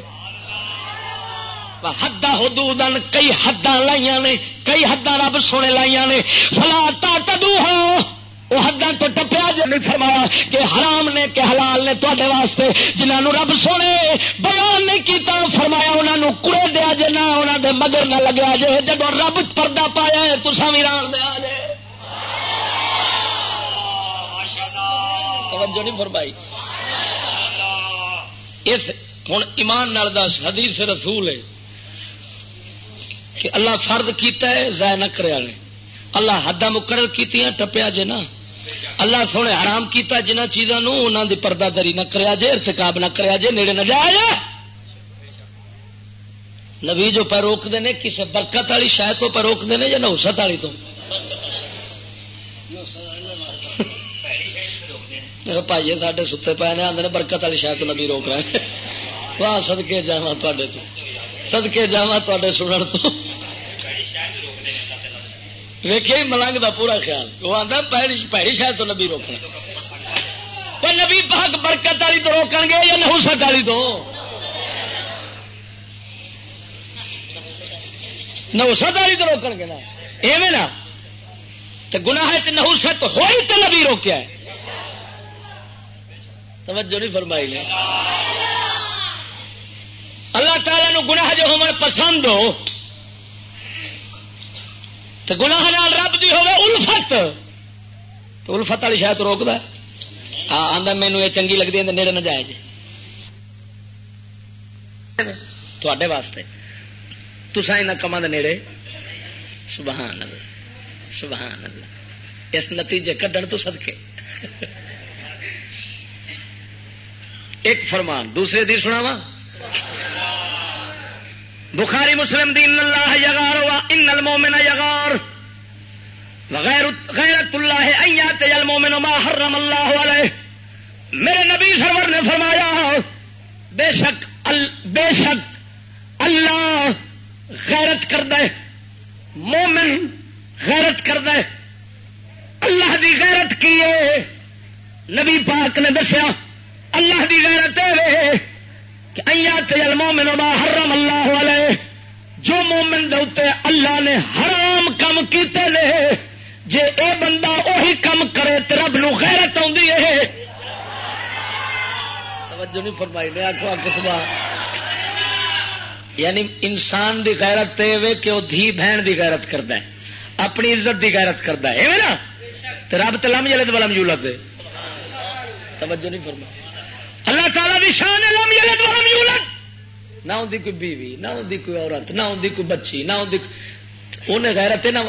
حد حدود کئی حداں لائیا نے، کئی حداں رب سونے لائیا نے۔ فلا تا تدو وہ حداں تو ٹپیا جو نہیں فرمایا کہ حرام نے کہ حلال نے تے واسطے جنہوں رب سونے بیان نہیں کیتا، فرمایا انہوں کڑے دیا جے نہ انہوں دے مگر نہ لگیا جے جب رب پردہ پایا ہے تو بھی ران دیا جے توجہ نہیں فرمائی۔ اس ہوں ایمان نال دس، حدیث رسول ہے کہ اللہ فرد کیتا ہے، ضائع نہ کرے والے۔ اللہ حداں مقرر کی ٹپیا جے نا اللہ سونے حرام کیتا جنہ چیزوں انہوں دی پردہ دری نہ کریا جے، ارتکاب نہ کریا جے، نیڑے نہ جایا نبی جو پہ روکتے ہیں کسی برکت والی شاید تو پہ روکتے ہیں یا نوسط والی تو؟ بھائی ساڈے ستے پے نے آدھے برکت والی شاید نبی روک رہے ہیں۔ واہ سدکے جا تے سدکے جا تے سنن تو۔ ویکے ملنگ دا پورا خیال۔ وہ آتا پیڑی شاید تو نبی روکنا۔ نبی پاک برکت والی تو روکن گے یا نہوست والی تو؟ نہوست والی تو روکن گے نا۔ ایویں نا۔ تو گناہ نہوست ہوئی تو نبی روکیا ہے۔ توجہ نہیں فرمائی نے۔ اللہ تعالی نو گناہ جو ہومن پسند ہو تو گناہ نال رب دی ہوے الفت۔ تو الفت والی شاید روک دے ہاں آندا مینو یہ چنگی لگتی ہے نیڑے نہ جائے جی۔ تے واسطے۔ تسا ان کما نیڑے۔ سبحان اللہ سبحان اللہ اس نتیجے کڈن تو صدقے۔ ایک فرمان، دوسرے دی سنا وا بخاری مسلم دین اللہ یگار وا ان المومن یگار غیر غیرت اللہ ایات المومن ما حرم اللہ علیہ میرے نبی سرور نے فرمایا بے شک ال بے شک اللہ غیرت کر دے مومن غیرت کر دے اللہ دی غیرت کی نبی پاک نے دسیا، اللہ کی غیرت کہ مومن ما حرم اللہ والے جو مومن دے اتنے نے حرام کم کیتے لے جے اے بندہ وہی کم کرے تو رب نو غیرت آدھی ہے۔ توجہ نہیں فرمائی نے آخو آخو یعنی انسان دی غیرت تے وے کہ وہ دھی بہن دی غیرت کرتا ہے، اپنی عزت دی غیرت کرتا ہے نا؟ تو رب تلم جلد ولم یولد دے توجہ نہیں فرما اللہ تعالیٰ شان لم یلد ولم یولد۔ نہ ہوندی کوئی بیوی، نہ ہوندی کوئی عورت، نہ ہوندی کوئی بچی، نہ ہوندی انہیں غیرت نہ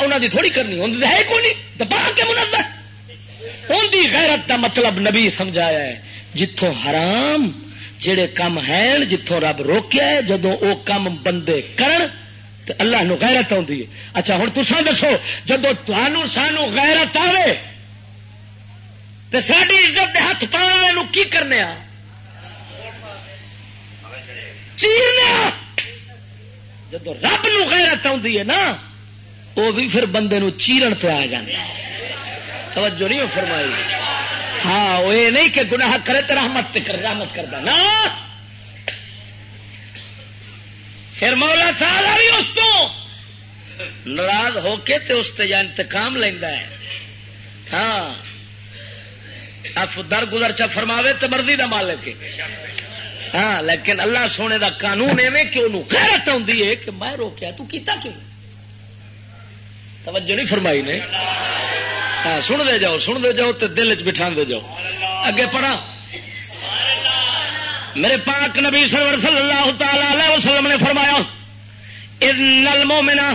انہوں دی تھوڑی کرنی ہوں ہے کوئی نہیں۔ تو باہر کے منظر۔ ان دی غیرت دا مطلب نبی سمجھایا ہے جتوں حرام جڑے کم ہیں جتوں رب روکیا ہے جدو او کم بندے کرن تو اللہ نو غیرت آتی ہے۔ اچھا ہوں تسا دسو جب تمہوں سانو غیرت آئے تو ساری عزت کے ہاتھ پا والے کی کرنے چیرنے جب رب نو غیرت آتی ہے نا وہ بھی پھر بندے نو چیرن پہ آ جانا توجہ نہیں فرمائی۔ ہاں وہ یہ نہیں کہ گناہ کرے تو رحمت کر رحمت کرتا نا۔ پھر مولا سال بھی اس کو ناراض ہو کے تے اس یا انتقام لینا ہے۔ ہاں۔ در گزر چا فرماوے تو مرضی کا مالک ہاں لیکن اللہ سونے دا قانون ایویں کہ انہوں غیرت آتی ہے کہ میں روکیا، تو کیتا کیوں؟ توجہ نہیں فرمائی نے؟ ہاں سن دے جاؤ سن دے جاؤ تو دل چ بٹھا دے جاؤ۔ اگے پڑھا میرے پاک نبی سرور صلی اللہ تعالی علیہ وسلم نے فرمایا، ان المومنا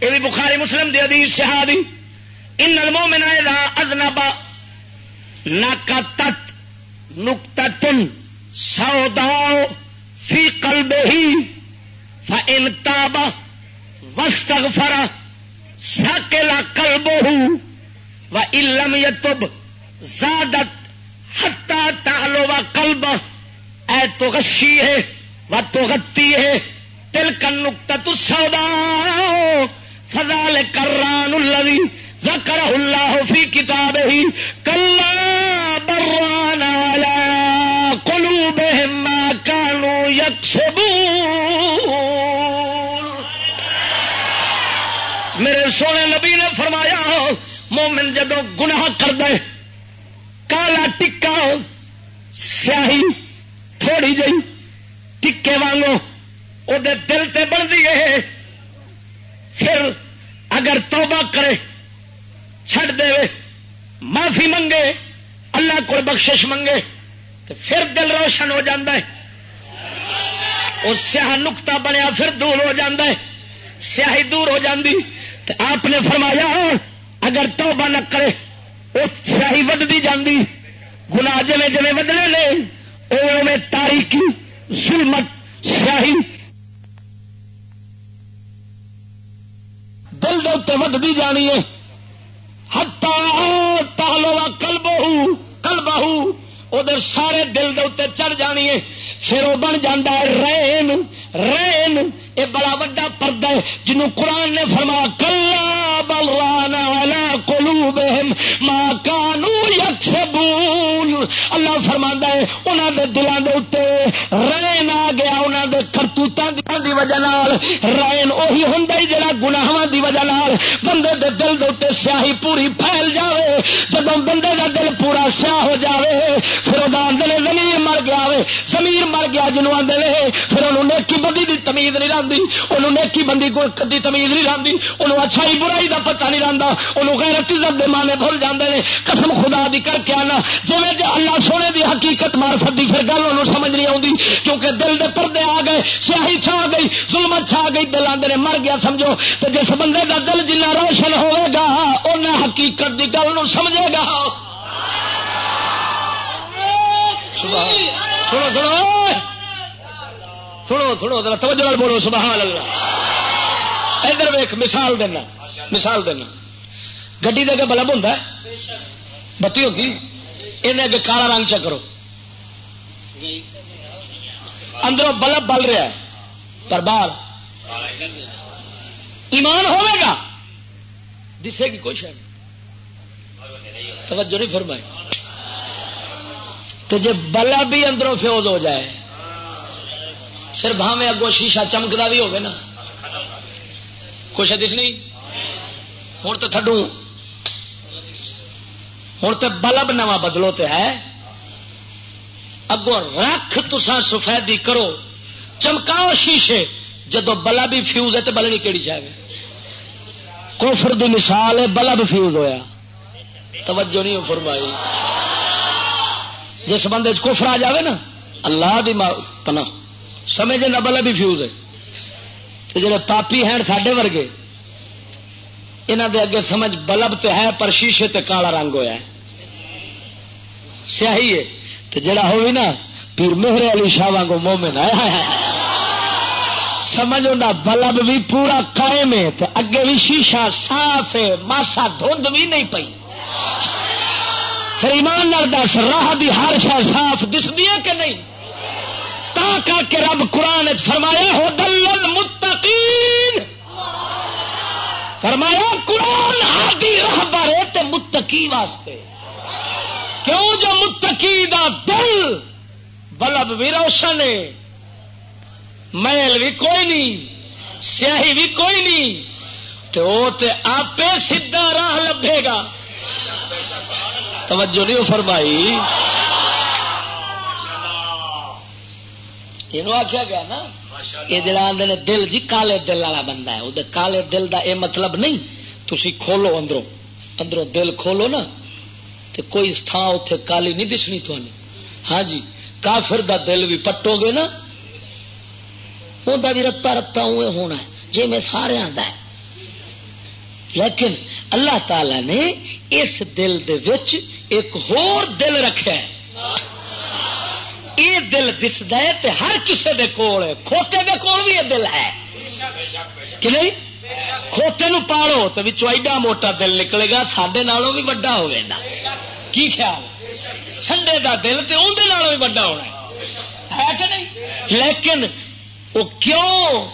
یہ بھی بخاری مسلم دی حدیث شہادی، ان المومنا اذا اذنب نقطت، نقطتن سوداء فی قلبه فان تاب واستغفر سکل قلبه وان لم يتب زادت حتى تعلو قلبه۔ اے تو غشی ہے و تو غتی ہے تل کا نکتا تو سودا فضال کران الذي ذکر اللہ فی کتاب ہی کلا بران على قلوبهم ما كانوا يكسبون میرے سونے نبی نے فرمایا، مومن جدو گناہ کر دے کالا ٹکا، سیاہی تھوڑی جی ٹکے وانگو وہ دل تے بنتی ہے پھر اگر توبہ کرے چھڑ دے معافی منگے، اللہ کو بخشش منگے تو پھر دل روشن ہو جاتا ہے۔ اور سیاہ نکتا بنیا پھر دور ہو جاتا ہے۔ سیاہی دور ہو جاتی تو آپ نے فرمایا، اگر توبہ نہ کرے، وہ سیاہی ودتی جاتی گنا جی جی ودنے لے میں تاریخی ظلمت شاہی دل دے ودتی جانی ہے۔ ہتا تالو کل بہو کل سارے دل دے چڑھ جانی ہے، پھر وہ بن جا رین رین یہ بڑا وا پردا ہے، جنوں قرآن نے فرما کلا بلوانا والا کلو بہم ماں کانو یکسبون۔ اللہ فرما ہے انہوں دے دلوں دے اتنے رین آ گیا انہوں دے کرتوتوں دی وجہ نال رین اہی ہوں جا گناواں دی وجہ نال بندے دے دل دے اتنے سیاہی پوری پھیل جاوے۔ جب بندے دا دل پورا سیاہ ہو جاوے، پھر وہ آدھے زمین مر گیا زمین مر گیا جنوب آدھے پھر انہوں نیکی بدی دی تمیز نہیں رہتی انہوں نیکی بندی کو کدی تمیز نہیں رہتی انہوں اچھائی برائی دا پتہ نہیں رہتا انہوں غیرت عزت دے مانے بھول جاندے نے۔ قسم خدا دی کر کے آنا۔ جی جی اللہ سونے دی حقیقت مارفت دی، پھر گل انہوں سمجھ نہیں آتی کیونکہ دل دے پردے آ گئے، سیاہی چھا گئی، ظلمت چھا گئی، دل آدھے مر گیا، سمجھو؟ تو جس بندے دا دل جنہ روشن ہوئے گا، انہیں حقیقت دی گل سمجھے گا۔ سنو سنو سنو سنو، ذرا توجہ بولو، سبحان اللہ۔ ادھر ویک مثال دینا مثال دینا۔ گڈی دے بلب ہوں بتی ہوگی؟ یہ اگے کالا رنگ چ کرو۔ اندروں بلب بل رہا ہے۔ پر باہر ایمان ہوئے گا۔ دسے گی کوئی شاید توجہ نہیں فرمائی۔ تو جی بلا بھی اندروں فیوز ہو جائے پھر بھاوے ہاں اگو شیشہ چمکتا بھی ہوگا نا۔ کچھ دسنی ہوں تو تھڈو ہوں تو بلب نواں بدلو تو ہے۔ اگوں رکھ تسان سفیدی کرو۔ چمکاؤ شیشے، جدو بلب ہی فیوز ہے تو بلنی کہڑی چاہیے کوفر دی مثال ہے بلب فیوز ہویا۔ توجہ نہیں فرمائی۔ جس بندے کوفر آ جاوے نا، اللہ دی پنا سمجھے نہ بلب ہی فیوز ہے۔ جڑے پاپی ہیں ساڈے ورگے یہاں دے اگے سمجھ بلب تے ہے، پر شیشے تے کالا رنگ ہویا ہے۔ سیاہی ہے۔ تو جڑا ہوئی نا، پیر مہر علی شاہ واگو مومن آیا سمجھ ہونا بلب بھی پورا قائم ہے اگے بھی شیشہ صاف ہے، ماسا دھند بھی نہیں پی پھر ایمان دس، راہ بھی ہر شہ صاف دستی ہے کہ نہیں؟ تا کر کے رب قرآن فرمایا ہو دل متقین فرمایا، قرآن ہادی راہ بارے متقی واسطے۔ کیوں جو متقی دا دل بلب بھی روشن ہے میل بھی کوئی نہیں سیاہی بھی کوئی نہیں تو آپ سیدا راہ لبے گا۔ توجہ نہیں فرمائی۔ یہ آخیا گیا نا یہ جڑا آدھے دل جی کالے دل والا بندہ ہے وہ کالے دل دا اے مطلب نہیں تھی کھولو اندروں اندروں دل کھولو نا تو کوئی تھان اتے کالی نہیں دسنی تھوڑی ہاں جی کافر دا دل بھی پٹو گے نا بھی رتا رتا ہونا ہے جی میں سارے آدھا ہے لیکن اللہ تعالی نے اس دل دے وچ ایک ہور دل رکھا ہے یہ دل دسد ہے ہر کسی دے کول کھوتے دے کول بھی یہ دل ہے کہ نہیں کھوتے نو پالو تو ایڈا موٹا دل نکلے گا سڈے نالوں بھی وڈا ہوئے گا کی خیال سنڈے دا دل تو اندر بھی وڈا ہونا ہے کہ نہیں لیکن وہ کیوں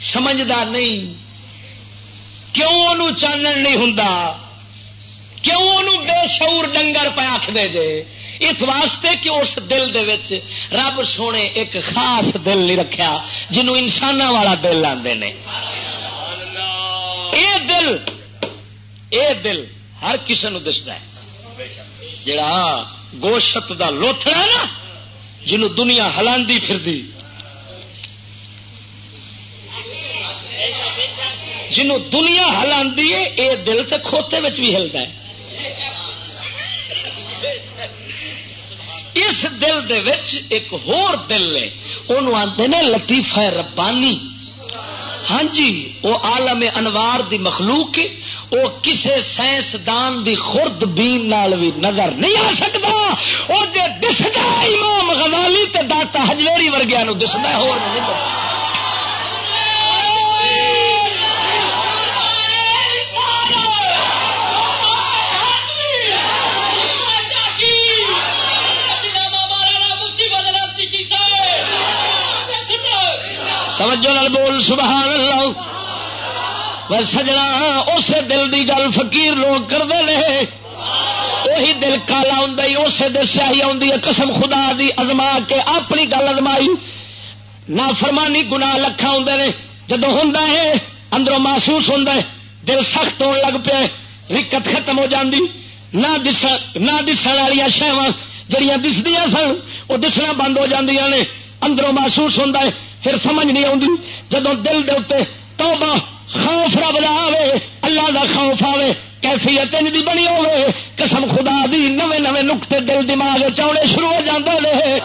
سمجھدار نہیں؟ کیوں انہوں چانن نہیں ہوں کیوں انہوں بے شعور ڈنگر پہ آخ دے جے؟ اس واسطے کہ اس دل دے وچ رب سونے ایک خاص دل نہیں رکھا جنہوں انسان والا دل آتے ہیں اے دل اے دل ہر کسی نو دستا ہے۔ جڑا گوشت دا لوتھڑا نا، جنہوں دنیا ہلاندی پھر دی جنوں دنیا ہلاندی ہے یہ دل تو کھوتے بھی ہلتا ہے۔ اس دل دے وچ ایک ہور دل ہے۔ وہ آتے ہیں لطیفہ ربانی۔ ہاں جی وہ عالم انوار دی مخلوق وہ کسے سائنسدان دی خرد بین نال بھی نظر نہیں آ سکتا وہ جی دستا امام غزالی تے داتا ہجویری ورگیا نو دستا ہو توجہ نال بول، سبحان اللہ۔ سجنا، اسے دل دی گل فقیر لوگ کرتے رہے وہی دل کالا ہوں اسے دل سیاہی آئی قسم خدا دی ازما کے اپنی گل ازمائی۔ نہ فرمانی گنا لکھا ہوں نے جدو ہوں اندروں محسوس ہوں دل سخت ہونے لگ پیا رکت ختم ہو جاندی۔ نہ دس، نہ دسن والی شہواں جہیا دسدیا سن، وہ دسنا بند ہو جاندیاں نے۔ اندروں محسوس ہوتا ہے۔ پھر سمجھ نہیں آتی جب دل دے اتنے توبہ، خوف رب دا آوے، اللہ دا خوف آوے، کیفیت دی بنی ہوے قسم خدا دی نوے نوے نقطے دل دماغ چاؤنے شروع ہو جاتے رہے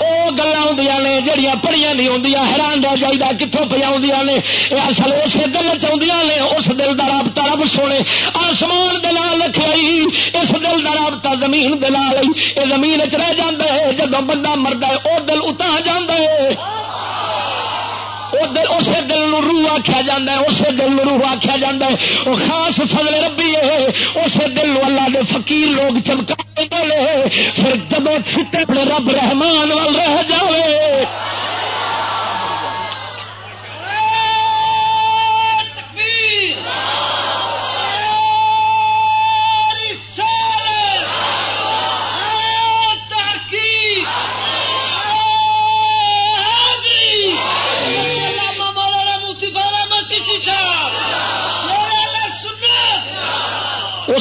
وہ گلا نے جہیا پڑھیا نہیں آدی حیران رہ جائیے کتوں پہ آدی نے یہ اصل اسے دل چاہیے نے اس دل کا رابطہ رب سونے آسمان دلال رکھائی اس دل کا رابطہ زمین دلال یہ زمین چ رہ جا ہے جب بندہ مرد ہے وہ دل اتنا جانا ہے اسے دل روح آخیا جا ہے، اسے دل روح آخیا جا ہے۔ وہ خاص فضل ربی ہے، اسے دل اللہ دے فقیر لوگ چمکا پھر جب چھٹے اپنے رب رحمان وال رہ جائے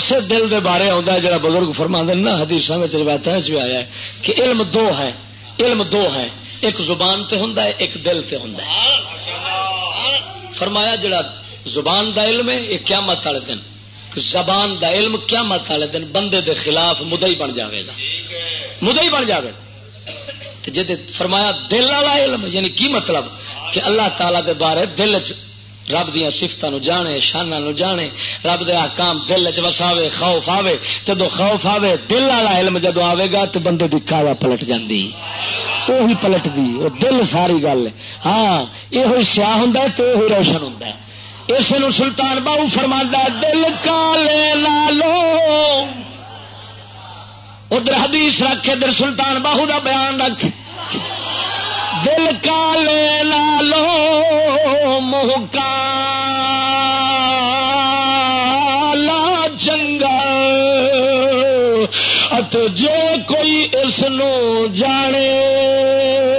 اسے دل دے بارے آتا ہے، جڑا بزرگ فرما نا حدیث روایت بھی آیا ہے کہ علم دو ہے، علم دو ہے، ایک زبان تے ہوں ایک دل تے ہوں فرمایا جڑا زبان دا علم ہے، یہ کیا مت والے دن، زبان دا علم کیا مت والے دن بندے دے خلاف مدئی بن جاوے گا۔ مدئی بن جاوے۔ جی فرمایا دل والا علم یعنی کی مطلب؟ کہ اللہ تعالی دے بارے دل چ رب دیا سفت جانے شانہ نو جانے، رب دیا کام دل چ وساوے، خوف آوے، جدو خوف آوے، دل والا علم جدو آئے گا تو بندے کی کالا پلٹ جاندی۔ وہی پلٹ دی وہ دل ساری گل ہاں یہ سیاہ ہوں تو یہ روشن ہوں اس سلطان باہو فرما دل کالے لالو ادھر حدیث رکھ، ادھر سلطان باہو دا بیان رکھ۔ دل کا لے لالو منہ کا لا چنگا جے کوئی اس جانے۔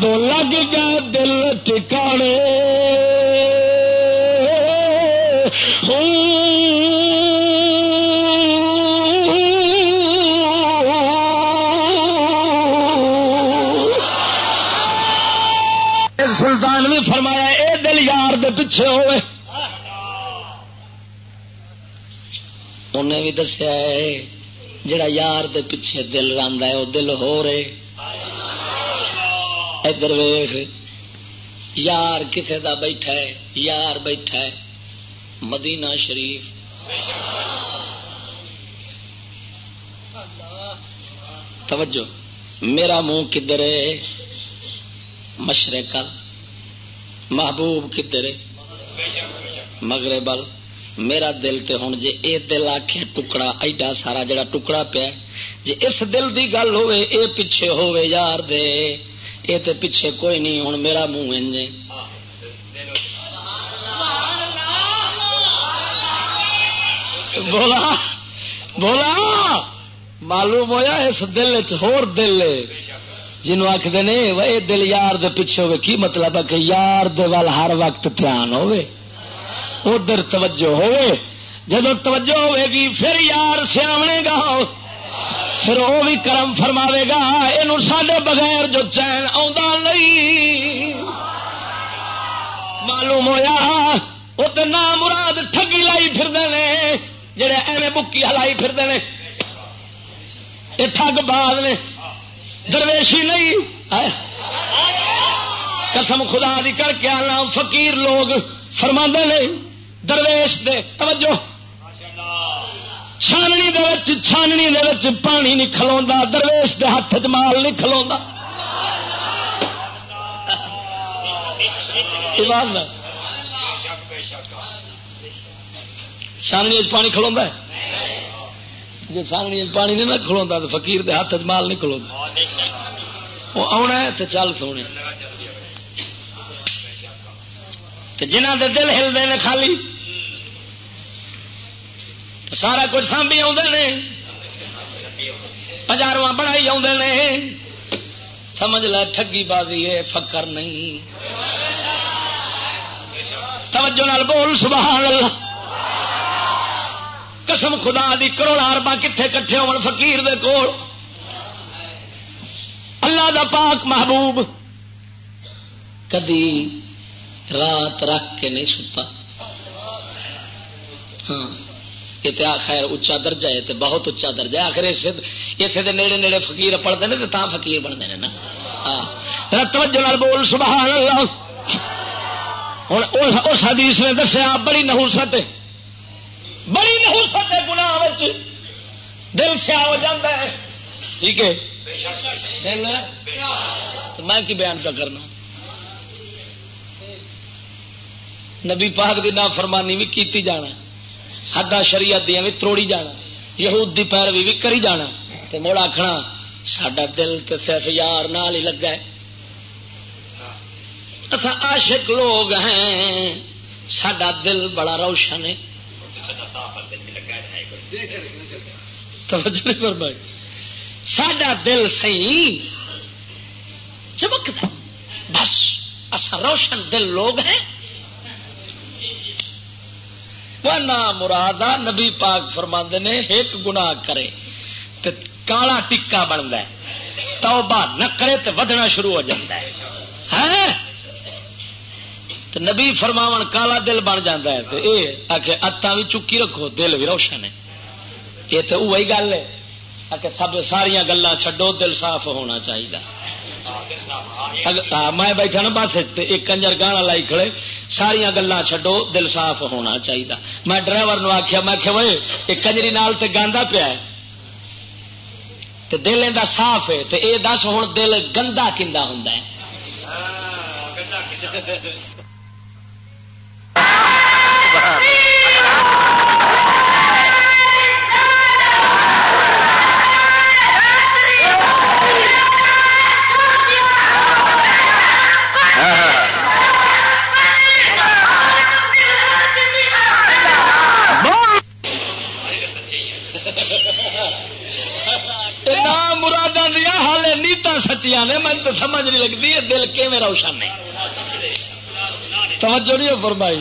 جدو لگ گئے دل ٹکانے سلطان بھی فرمایا، اے دل یار دے پیچھے ہوئے۔ انہیں بھی دسیا ہے، جڑا یار دے پیچھے دل رنگ ہے وہ دل ہو رہے۔ ادھر ویخ یار کتنے دا بیٹھا ہے؟ یار بیٹھا ہے۔ مدینہ شریف۔ توجہ، میرا منہ کدھر ہے؟ محبوب کدھر ہے؟ مگرے بل میرا دل تے ہوں جے اے دل آخے ٹکڑا، ایڈا سارا جڑا ٹکڑا پیا جے اس دل دی گل ہوئے، اے پیچھے ہوئے، یار دے۔ اے تے پیچھے کوئی نہیں ہوں میرا منہ انجے بولا بولا، معلوم ہویا اس دل چور دل جنوں آخر نے وہ دل یار دے پیچھے ہوئے، کی مطلب ہے کہ یار دے وال ہر وقت دھیان ہوئے؟ ادھر توجہ ہوئے جب توجہ ہوئے گی، پھر یار سیاونے گا۔ پھر وہ بھی کرم فرماوے گا یہ سڈے بغیر جو چین نہیں۔ معلوم ہوا وہ تو نام مراد ٹگی لائی پھرتے ہیں جڑے ایویں بکی ہلائی پھرتے ہیں یہ ٹگ باز نے، درویشی نہیں۔ قسم خدا دی کر کے آنا، فقیر لوگ فرما نے، درویش دے، توجہ۔ چھاننی دے چھاننی دے پانی نہیں کھلوا درویش دے ہاتھ چال نہیں کھلوا چھاننی پانی کھلوا جی سانگنی پانی نہیں نہ کھلوا تو فقیر دے ہاتھ مال نہیں کھلوا وہ آنا تو چل سونے۔ جنہ دے دل ہلتے ہیں خالی سارا کچھ سانبھی آجارواں بنائی آ سمجھ لے ٹگی بازی ہے فکر نہیں۔ توجہ نال بول، سبحان اللہ۔ قسم خدا دی کروڑ اربا کتنے کٹھے ہو فکیر دے کول۔ اللہ دا پاک محبوب۔ کدی رات رکھ کے نہیں ستا۔ ہاں۔ یہ خیر اچا درجہ ہے بہت اچا درجہ آخر اتنے نیڑے نیڑے فقیر پڑھتے ہیں تو فقیر بنتے ہیں نا ہاں توجہ بول سبحان اللہ ہوں اس حدیث نے دسیا بڑی نہوست بڑی نہوست ہے گنا دل سیا ہو جاتا ہے ٹھیک ہے میں کی بیان کا کرنا نبی پاک دی فرمانی بھی کیتی جانا حدا شریعت دیا بھی تروڑی جانا، یہود دی پیروی بھی کری جانا۔ تے آخنا سڈا دل تو صرف یار نال ہی لگا ہے۔ اچھا عاشق لوگ ہیں سڈا دل بڑا روشن ہے۔ سڈا دل سی چمکتا۔ بس، اصا روشن دل لوگ ہیں۔ مراد نبی پاک فرما نے ایک گنا کرے تو کالا ٹکا بنتا ہے۔ توبہ نہ کرے تو ودنا شروع ہو جاتا ہے۔ ہاں؟ تو نبی فرماو کالا دل بن جاتا ہے کے بھی چکی رکھو، دل بھی روشن ہے۔ یہ تو وہی گل ہے۔ آ کے سب ساریا گلان چڈو دل صاف ہونا چاہیے میں بیٹھا نا بس ایک کنجر گانا لائی کھڑے۔ ساریا گلا چڈو دل صاف ہونا چاہیے میں ڈرائیور آخیا میں ایک کنجری نال تے گاندا پیا دل یہ صاف ہے۔ یہ دس ہوں دل گندا کندا ہوں سچیاں تو ہے، دل کے میرا روشن نہیں توجہ نہیں فرمائی۔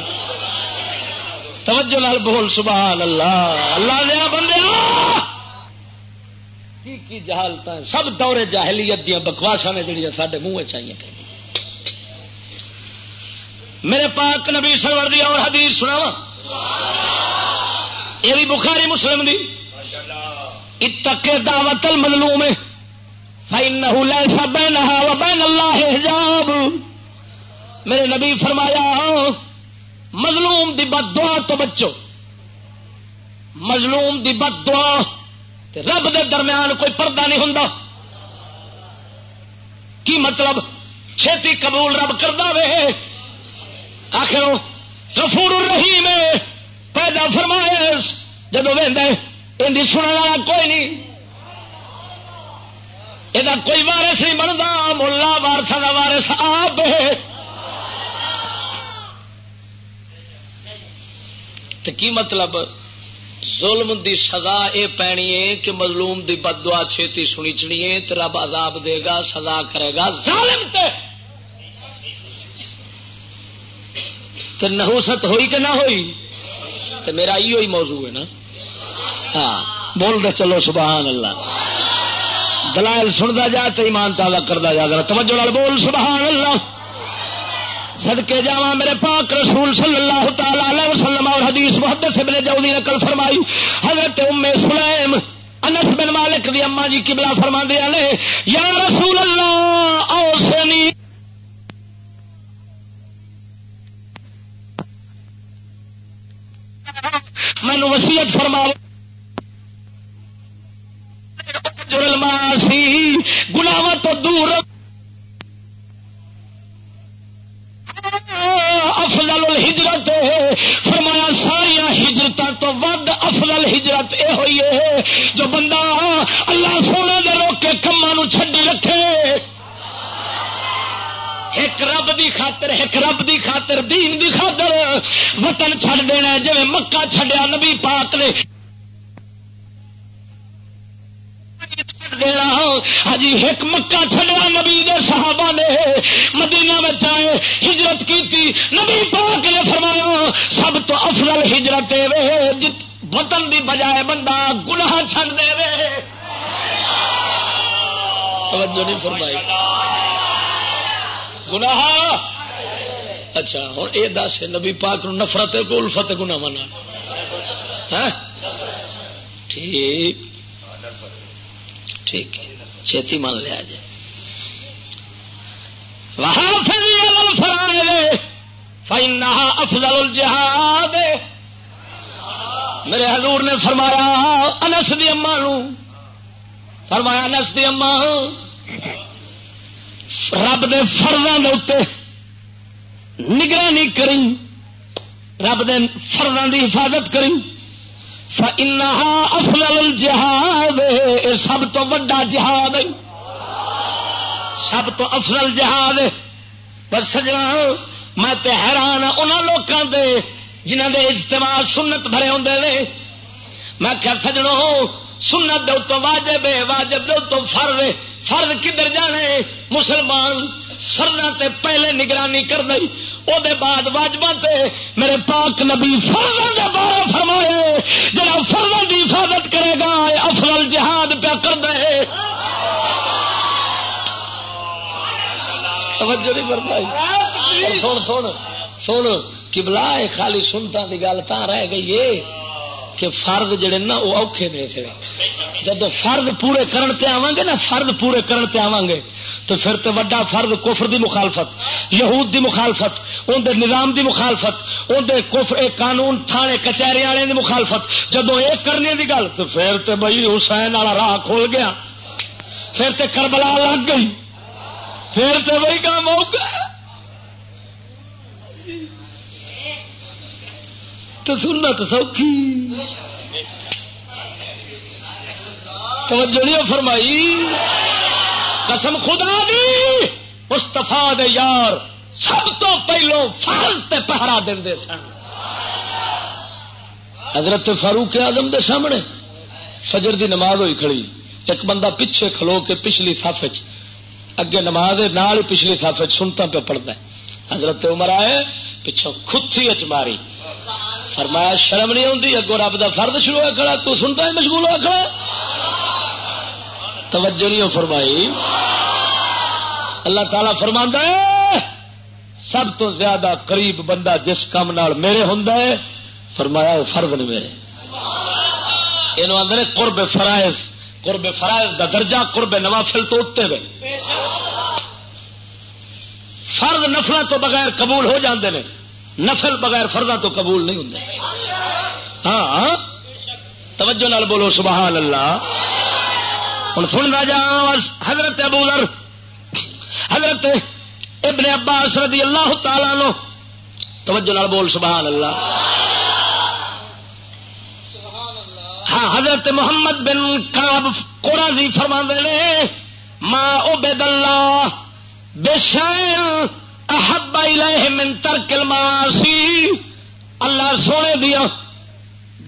توجہ نال بول، سبحان اللہ۔ اللہ دیا بندے کی کی جہالت سب دورے جاہلیت دیا بکواسا نے جڑی سارے منہ چاہیے میرے پاک نبی سرور دی اور حدیث سنا یہ بھی بخاری مسلم دی۔ اتکے دعوت المظلوم ہے۔ فإنه ليس بينها حجاب۔ میرے نبی فرمایا مظلوم دی بد دعا تو بچو۔ مظلوم دی بد دعا رب دے درمیان کوئی پردہ نہیں ہوں کی مطلب؟ چھتی قبول رب کر دے آخر غفور الرحیم پیدا فرمایا جدو وہدے ان سننے والا کوئی نہیں۔ یہ کوئی وارس نہیں بنتا ملا وارسا کا وارس آپ کی مطلب ظلم دی سزا یہ پینی ہے کہ مظلوم دی بد دعا چھتی سنی چنی ہے تو رب عذاب دے گا سزا کرے گا ظالم تے تو نہوست ہوئی کہ نہ ہوئی تو میرا یہ موضوع ہے نا ہاں بول دے چلو سبحان اللہ دلائل سنتا جا تو ایمان تازہ کرتا جا۔ کر توجہ لال بول، سبحان اللہ۔ سدکے جا میرے پاک رسول صلی اللہ تعالی علیہ وسلم اور حدیث محدث ابن جودی نقل فرمائی، حضرت ام سلیم، انس بن مالک دی اما جی قبلہ فرما دیا نے، یا رسول اللہ اوسنی مینو وسیعت فرماؤ۔ سی گناوا تو دور افضل الحجرت فرمایا ساریا ہجرت تو ود افضل ہجرت یہ ہوئی ہے۔ جو بندہ اللہ سونے دے روک کے کما چڈی رکھے۔ ایک رب دی خاطر، ایک رب دی خاطر، دین دی خاطر۔ وطن چھڑ دینا جی مکہ چھڈیا نبی پاک نے۔ ہجی ہاں۔ ایک مکہ چڈیا نبی دے صحابہ نے مدینہ میں ہجرت کی نبی پاک نے فرمایا، سب تو افضل ہجرت وطن دی بجائے بندہ گناہ چھڑ دے وے۔ توجہ نہیں فرمائی۔ گناہ؟ اچھا ہوں یہ دس، نبی پاک نفرت کو الفت گنا منا ہاں؟ ٹھیک۔ ٹھیک ہے۔ چھتی مان لیا جائے۔ وہاں افضل الجہاد میرے حضور نے فرمایا، انس دی اما فرمایا، انس دی اما۔ رب دے فرداں دے اتنے نگرانی کری رب دے فرداں دی حفاظت کری فإنها افضل الجہاد سب تو وڈا جہاد سب تو افضل جہاد پر سجنا، میں تے حیران ہاں ان لوگوں دے جنہ دے اجتماع سنت بھرے ہوں نے۔ میں کیا سجڑوں سنت دے تو واجب ہے، واجب دے تو فرض فرض کدھر جانے مسلمان فرنا تے پہلے نگرانی کر دئی او دے بعد واجبہ تے میرے پاک نبی فرضوں دے بارے فرمائے جڑا فرضوں دی حفاظت کرے گا افضل جہاد پیا کر دے۔ توجہ نہیں فرمائی۔ سن سن سن کبلا خالی سنتا کی گل تا رہ گئی ہے۔ کہ فرد جڑے نا وہ اوکھے نے تھے جب فرد پورے کرن تے آواں گے نا، فرد پورے کرن تے آواں گے تو پھر تو وڈا فرد کفر دی مخالفت، یہود دی مخالفت ان دے نظام دی مخالفت ان دے کفر، اے قانون تھانے کچہری والے دی مخالفت۔ جدو یہ کرنے دی گل، تو پھر تو بھائی حسین والا راہ کھول گیا۔ پھر تو کربلا لگ گئی۔ پھر تو وہی کام ہو گیا۔ تو سننا تو سوکھی۔ توجہ نہیں فرمائی۔ قسم خدا دی مستفا دے یار سب تو پہلو فرض تے پہرا دے سن۔ حضرت فاروق آزم دے سامنے فجر دی نماز ہوئی کھڑی۔ ایک بندہ پیچھے کھلو کے پچھلی سف اگے نماز نال پچھلی سف سنتا پہ پڑتا ہے۔ حضرت عمر آئے، پچھوں کھتی اچ ماری۔ فرمایا، شرم نہیں آتی اگو رب کا فرد شروع ہوا کھڑا، تو سنتا ہے مشغول ہوا کھڑا توجہ نہیں فرمائی۔ اللہ تعالی فرما ہے، سب تو زیادہ قریب بندہ جس کام نال میرے ہوں فرمایا وہ فرد نہیں میرے۔ یہ آدھے قرب فرائض قرب فرائض دا درجہ، قرب نوافل تو اتنے ہوئے۔ فرد نفل تو بغیر قبول ہو جاندے نے۔ نفل بغیر فردا تو قبول نہیں ہوں ہاں،, ہاں توجہ نال بولو، سبحان اللہ۔ ہوں سن جا حضرت ابو ذر۔ حضرت ابن عباس رضی اللہ تعالی نو توجہ نال بول، سبحان اللہ۔ ہاں حضرت محمد بن کاب قرازی فرما نے ماں عبد اللہ بے شائن احب الیہ من ترک المعاصی۔ اللہ سونے دیا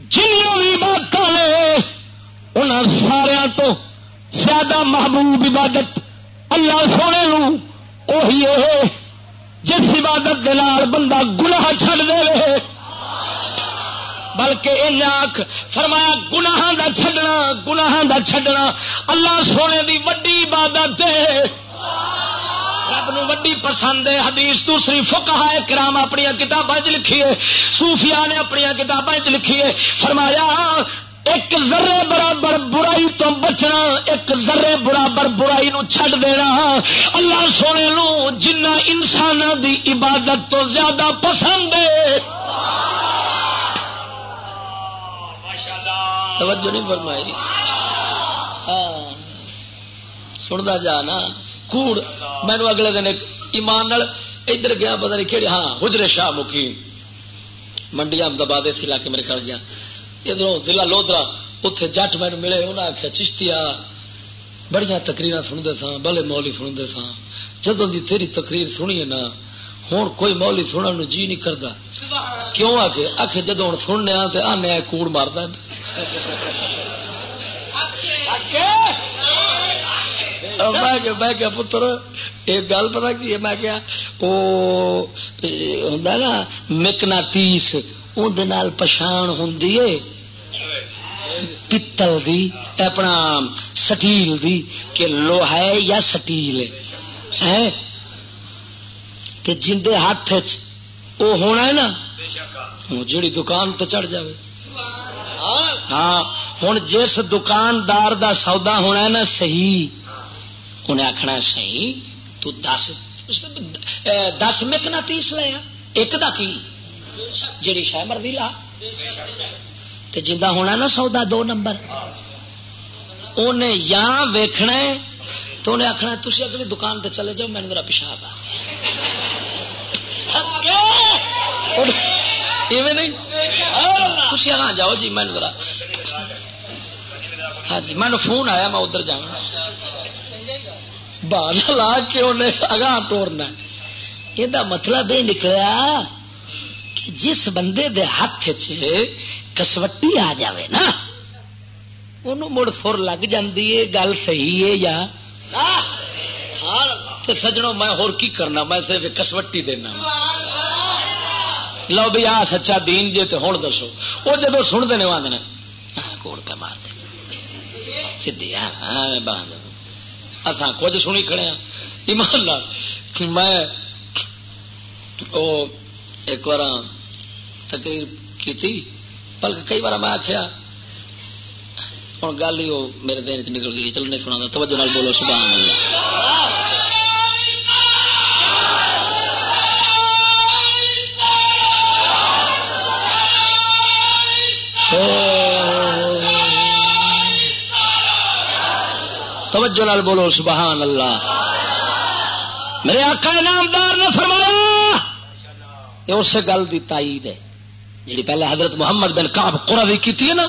جنوں بھی بات نے ان سارا تو زیادہ محبوب عبادت اللہ سونے لوں وہی ہے، جس عبادت دلال بندہ گناہ چھڑ دے رہے۔ بلکہ ان آخ فرمایا گناہ دا چھڈنا گناہ دا چھڈنا۔ اللہ سونے دی وڈی عبادت ہے۔ رب نو وڈی پسند ہے، حدیث دوسری فکہ ہے کرام اپنی کتابیں لکھی ہے سوفیا نے اپنی کتابیں لکھی ہے۔ فرمایا، ایک ذرے برابر برائی تو بچنا، ایک ذرے برابر برائی نو چھڈ دینا۔ اللہ سونے نو جنہ انسان دی عبادت تو زیادہ پسند ہے۔ توجہ نہیں فرمائی۔ ہاں سنتا جا نا۔ کوڑ، مینو اگلے دن ایمان ادھر گیا پتا نہیں کہ ہاں حجرے شاہ مکھی منڈی احمد احمدآباد اس علاقے میرے کھڑ گیا ادھر ضلع لودرا اتے جٹ مینو ملے انہیں آخیا چشتیا بڑی تقریر سنتے سا بلے مولی سنتے سا جدو دی تیری تقریر سنی نا ہوں کوئی مولی سننے جی نہیں کرتا کیوں آ کے آخ جدو ہوں سننے آنے کوڑ مارتا میں کیا پتر ایک گل پتا کی میں کیا وہ ہوں نا مکنا تیس اندر پچھان ہوں پتل دی اپنا سٹیل دی کہ لو ہے یا سٹیل ہے جندے ہاتھ وہ ہونا ہے نا جڑی دکان تو چڑھ جائے ہاں ہوں جس دکاندار دا سودا ہونا ہے نا صحیح۔ انہیں آخنا صحیح، تو دس دس مک تیس لیا ایک دا کی؟ جیڑی شہ مرضی لا۔ جا ہونا نا سودا دو نمبر۔ انہیں یا ویکھنا ہے، تو انہیں آخنا تھی اگلی دکان تے چلے جاؤ، میں میرا پیشاب آ۔ نہیں؟ تھی ہاں جاؤ جی میں ذرا۔ ہاں جی میں فون آیا، میں ادھر جا بہانا لا کے انہیں اگاں توڑنا یہ مطلب یہ نکلا کہ جس بندے دے ہاتھ چ کسوٹی آ جاوے نا انہوں مڑ فر لگ جاندی ہے، گل صحیح ہے یا؟ تو سجنوں میں ہور کی کرنا، میں صرف کسوٹی دینا۔ لو بھی آ سچا دین جی تو ہوں دسو۔ وہ جب سنتے ہیں آدھے کوڑ پہ مار دے۔ سیدھی ہاں باندھ۔ اتنا کچھ سنی کھڑے ہاں۔ ایمان لال میں او ایک بار تقریر کی بلکہ کئی بار میں آخیا ہوں گل ہی وہ میرے دن چ نکل گئی چلو نہیں سنا توجہ نال بولو، سبحان اللہ۔ توجہ نال بولو، سبحان اللہ۔ میرے آقا انعامدار نے فرمایا، یہ اس گل کی تائید ہے جی پہلے حضرت محمد بن کاب قرآن کی تھی نا،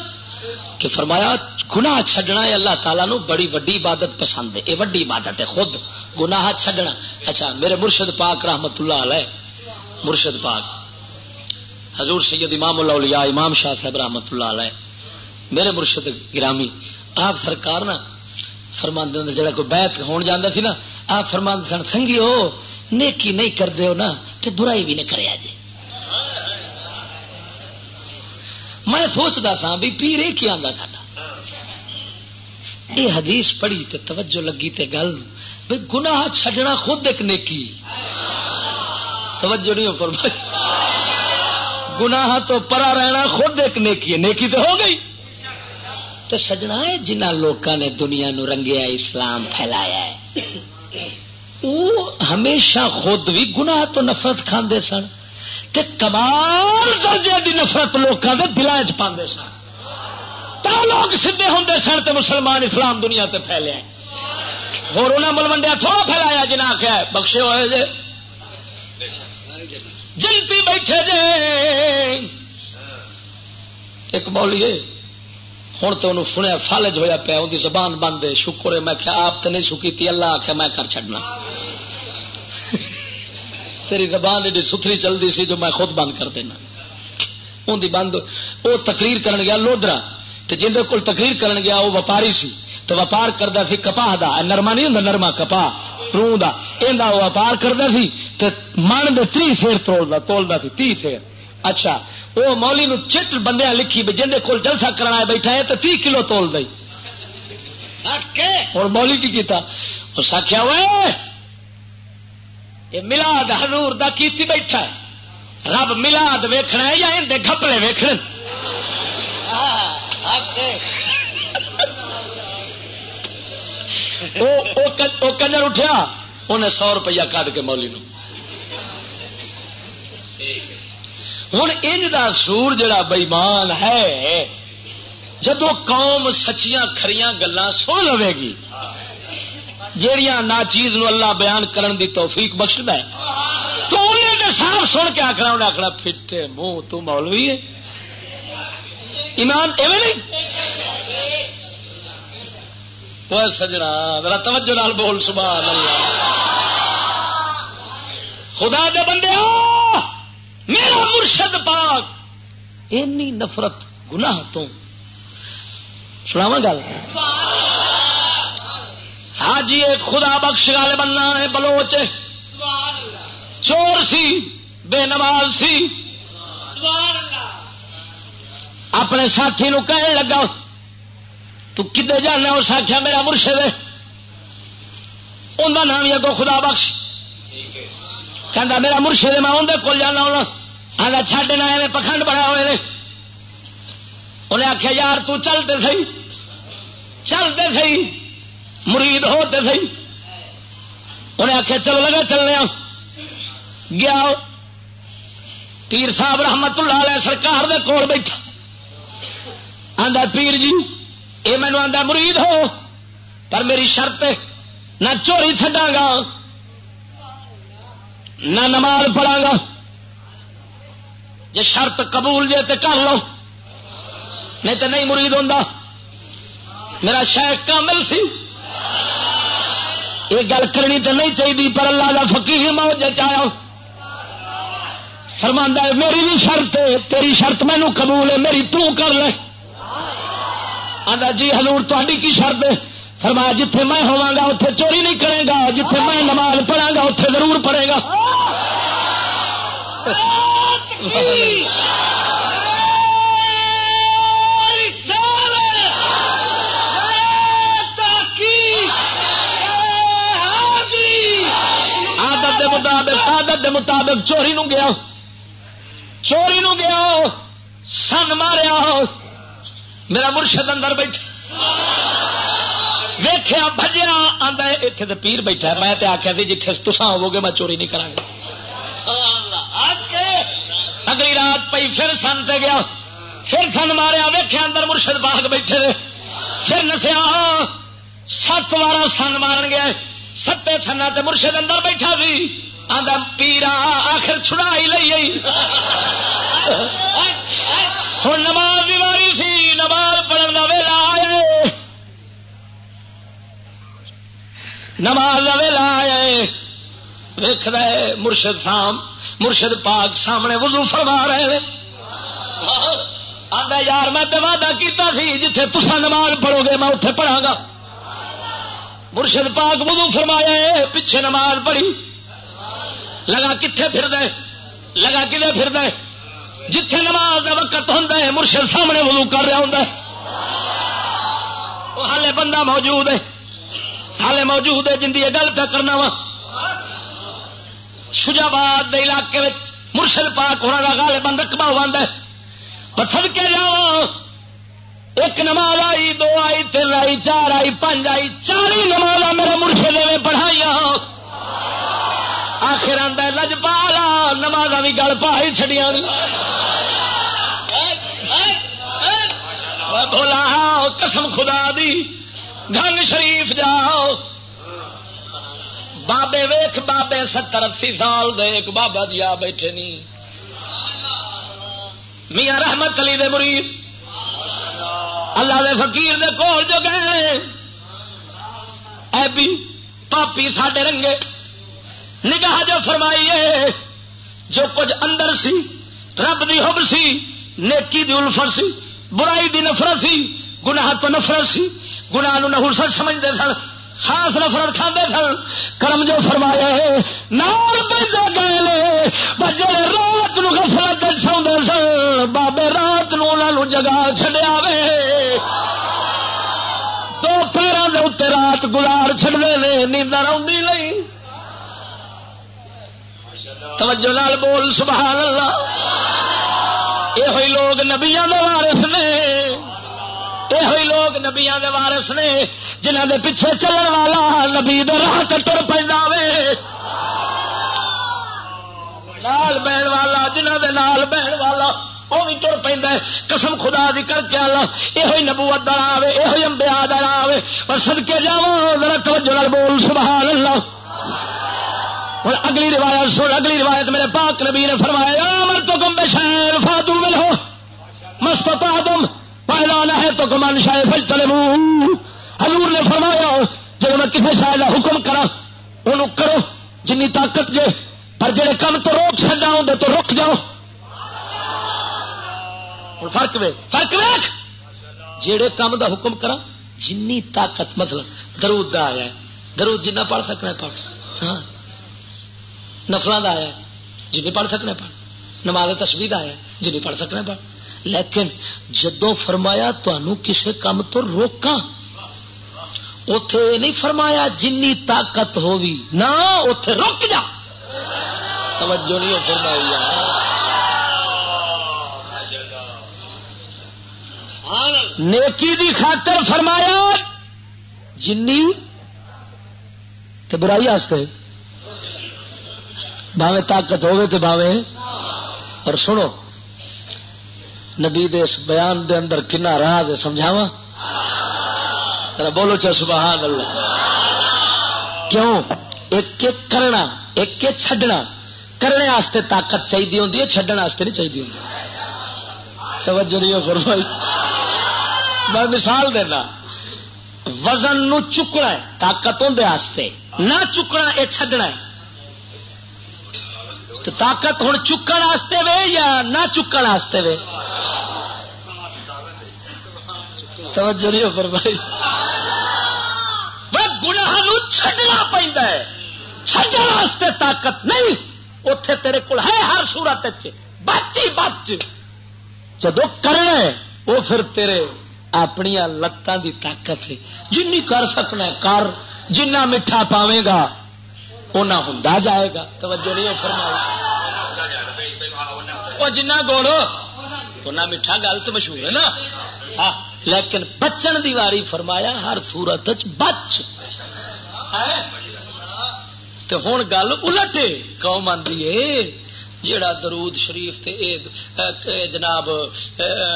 کہ فرمایا، گناہ چھڈنا ہے اللہ تعالیٰ نو بڑی وڈی عبادت پسند ہے، یہ وڈی عبادت ہے، خود گناہ چھڈنا۔ اچھا میرے مرشد پاک رحمت اللہ علیہ، مرشد پاک، حضور سید امام اللہ علیہ امام شاہ صاحب رحمت اللہ علیہ، میرے مرشد گرامی، آپ سرکار نا فرماند جڑا کوئی بیت ہون جانا سی نا، آپ فرماند سن سنگی ہو نیکی نہیں کر دے ہو نا تو برائی بھی نہیں کرے جی میں سوچتا تھا بھی پیرے کی آتا سا یہ حدیث پڑھی تے توجہ لگی تے گل بھائی گناہ چھڈنا خود ایک نیکی۔ توجہ نہیں ہو فرمائی۔ گناہ تو پرا رہنا خود ایک نیکی ہے، نیکی تو ہو گئی۔ تو سجنا ہے جنہ لوگوں نے دنیا نو رنگیا اسلام پھیلایا ہے۔ وہ ہمیشہ خود بھی گناہ تو نفرت کھاندے سن تے کمال درجے دی نفرت لوگوں کے دلان چ پاندے سن۔ تا لوگ سیدے ہوں سن تے مسلمان اسلام دنیا تے پھیلے اور ملوڈیا تھوڑا پھیلایا جنہیں آخیا بخشے ہوئے جے۔ جنتی بیٹھے جے۔ ایک بولیے ہوں تو انہوں سنیا فالج ہویا پیا ان کی زبان بند ہے شکر ہے، میں کیا آپ تو نہیں سکی تھی، اللہ آخیا میں کر چڑنا تیری زبان ایڈی ستری چلتی سی جو میں خود بند کر دینا۔ ان دی بند وہ تقریر کرن گیا لودرا تو جن کو تقریر کرن گیا وہ وپاری سی۔ تو وپار کرتا سی کپاہ دا نرما نہیں ہوں نرما کپاہ رو دا۔ یہ وپار کرتا سی تو من دے تی سیر تولتا تولتا سی تی سیر اچھا وہ مولی نو چٹ بندے لکھی بھی جن کو جلسہ کرنا بیٹھا ہے تو تی کلو تول دئی۔ ہوں مولی کی کیتا۔ اس آخیا وہ یہ ملاد حضور دا کیتی بیٹھا ہے۔ رب ملاد ویکھنا ہے یا اندے گھپلے ویکھن؟ کنجر اٹھیا انہیں سو روپیہ کٹ کے مولی نو۔ ہوں انج دا سور جڑا بئیمان ہے جدو قوم سچیاں کھریاں گلا سن لو گی۔ جہیا نا چیز نو اللہ بیان کرن دی توفیق بخش ہے۔ تو انہیں صاف سن کے آخنا انہیں آخنا پھٹے منہ، تو مولوی ہے۔ ایمان ایویں نہیں؟ وہ سجنا میرا توجہ نال بول، سبحان اللہ۔ خدا دے بندے ہو! میرا مرشد پاک۔ اینی نفرت گناہ تو۔ سناوا گل۔ ہاں جی ایک خدا بخش گل بننا ہے، بلوچ۔ چور سی، بے نماز سی۔ اپنے ساتھی نو کہنے لگا، تو کدے جانا اس آخیا میرا مرشد ہے۔ انہوں نام ہی اگو خدا بخش۔ کہ میرا مرشد میں اندر کول جانا ہونا آگا چھڈنا ایویں پکھنڈ بڑا ہوئے انہیں آخیا یار تو چلتے سی چلتے سی مرید ہوتے سی انہیں آخیا چلو لگا چلنے گیا پیر صاحب رحمت اللہ علیہ سرکار دے کول بیٹھا آدھا پیر جی یہ مینو آدھا مرید ہو پر میری شرط نہ چوری چڈا گا نہ نماز پڑھا گا۔ جی شرط قبول جے تو کر لو۔ نہیں تو نہیں مرید ہوں میرا شیخ کامل سی۔ یہ گل کرنی تو نہیں چاہیے پر اللہ کا فقیر موجہ چاہو فرما ہے، میری بھی شرط ہے، تیری شرط مینو قبول ہے، میری تو کر لے۔ آدھا جی ہلور تاری کی شرط ہے؟ فرمایا، جتھے میں ہوا گا اتے چوری نہیں کرے گا جتھے میں نماز پڑھا گا اتے ضرور پڑے گا آدت مطابق آدت مطابق چوری نو گیا چوری نو گیا سن ماریا میرا مرشد اندر بیٹھا۔ ویخیا بجیا آدھا اتنے تو پیر بیٹھا میں آخیا تھی جیتے تسا ہو گے میں چوری نہیں کرا اگلی رات پی پھر سن تے گیا۔ پھر سن ماریا ویخیا اندر مرشد باغ بیٹھے پھر نسیا سات بار سن مارن گیا۔ ستے سنا تے مرشد اندر بیٹھا سی۔ آدھا پیرا آخر چھڑا ہی لئی ہوں نماز بھی ماری سی نماز پڑھن کا ویلا آیا نماز کا ویلا ویخ رہے مرشد سام، مرشد پاک سامنے وضو فرما رہے آدھا یار میں وعدہ کیتا سی، جتھے تسا نماز پڑھو گے، میں اتے پڑھا گا۔ مرشد پاک وضو فرمایا پیچھے نماز پڑھی۔ لگا کتنے پھر دے لگا کدے پھر دے جتھے نماز کا وقت ہوں مرشد سامنے وضو کر رہا ہوں ہالے بندہ موجود ہے۔ ہالے موجود ہے جن کی گل پہ کرنا وا. شجاباد علاقے مرشد پاک ہونا کا گالے بند رقبہ ہوا پتھر کے جا ایک نماز آئی، دو آئی، تین آئی، چار آئی پانچ آئی چاری نماز میرے مرشد نے پڑھائی آخر آدھا لج پالا نماز بھی گل پا ہی چڑیا بولا ہاں، قسم خدا دی. گنگ شریف جاؤ۔ بابے ویخ بابے ستر اسی سال دے، ایک بابا جی آ بیٹھے نی۔ میاں رحمت علی دے مرید۔ اللہ دے فقیر دے کول جو گئے۔ اے بھی پاپی ساڈے رنگے۔ نگاہ جو فرمائیے، جو کچھ اندر سی، رب دی حب سی، نیکی دی الفت سی، برائی دی نفرت سی، گناہ تو نفرت سی۔ گناہ نو سمجھتے سن، خاص نفرت کھانے سن۔ کرم جو فرمایا ہے نال بجے گئے بجے رات نو گفلت سوندے سن، بابے رات نو انہوں جگا چڈیا وے۔ دو پیروں کے اتنے رات گزار چڑھتے ہیں نیندر آئی نہیں۔ توجہ نال بول، سبحان اللہ۔ یہ ہوئی لوگ نبیا وارس نے۔ یہ لوگ نبیا وارس نے جنہ دے پیچھے چلن والا نبی راہ کٹر پہ نال بہن والا جنہ دے نال بہن والا وہ بھی تر پہ قسم خدا دی کر کے آلہ یہ نبوت دار آئے یہ امبیا دار آئے پر سدکے جا ذرا توجہ بول سبحان اللہ اور اگلی روایت سن، اگلی روایت میرے پاک نبی نے فرمایا مر تو گم بے شہر فاتو مل ہو مست پہلا ہے تو گمان شاید فل چلے حضور نے فرمایا، جب میں کسی شاید حکم کرا انہوں کرو، جنی طاقت جے پر جڑے کم تو روک سکا ہوں تو رک جاؤ۔ فرق وے فرق ویک جڑے کام دا حکم کرا جنی طاقت مطلب درود دا آیا ہے۔ درود جنہ پڑھ سکنا پڑھ۔ ہاں۔ نفل کا آیا جن پڑھ سکنے پڑھ۔ نماز تسبی کا آیا جن پڑھ سکنے پڑھ۔ لیکن جدو فرمایا تنوع کسی کام تو روکا اتے نہیں فرمایا جن طاقت ہوگی نہ اتے روک جا۔ توجہ نہیں فرمائی نیکی دی خاطر فرمایا جنی تو برائی آستے۔ بھاوے طاقت ہوگی تو بھاوے اور سنو نبی دے اس بیان دے اندر کنا راز ہے سمجھاوا بولو چا سبحان اللہ۔ کیوں؟ ایک ایک کرنا، ایک ایک چھڈنا۔ کرنے آستے طاقت چاہیے ہوتی ہے چڈن آستے نہیں چاہیے ہوتی توجہ نہیں فرمائی۔ میں مثال دینا۔ وزن نو چکنا ہے، طاقت ہوندے نہ چکنا، یہ چڈنا ہے۔ تو طاقت ہوں چکن واسطے وے یا نہ چکن واسطے وے؟ توجہ نہیں فرمائی۔ گناہ چڈنا پہ چڈن واسطے طاقت نہیں۔ اتے تیرے کو ہے ہر سورت بچ ہی بچ جدو کرنا وہ پھر تیرے اپنی لتان دی طاقت ہے۔ جن کر سکنا کر۔ جنا میٹھا پاوے گا اُنہ ہوں جائے گا۔ توجہ نہیں فرمائی۔ وہ جنا گوڑ اُنہ میٹھا گل تو مشہور ہے نا۔ ہاں، لیکن بچن دی واری فرمایا ہر سورت بچ۔ تو ہوں گل الٹ قوم آدھی ہے، جیڑا درود شریف تے اے جناب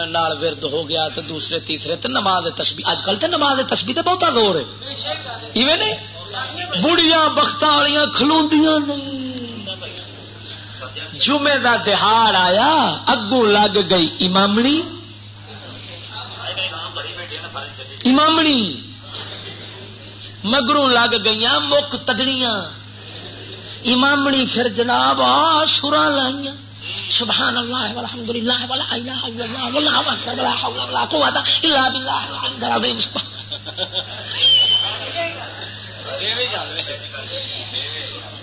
نال ورد ہو گیا تو دوسرے، تیسرے تے نماز تسبی اج کل تے نماز تسبی تے بہت زور ہے۔ ایویں نہیں؟ بڑیاں بخت والیاں کھلوندیاں نہیں۔ جمعے دا دہاڑ آیا، اگوں لگ گئی امامنی۔ امامنی۔ مگروں لگ گئی مک تڈنیاں۔ امامنی پھر جناب آ سرا لائیا سبحان اللہ والحمد للہ ولا الہ الا اللہ واللہ اکبر ولا حول ولا قوت الا العظیم۔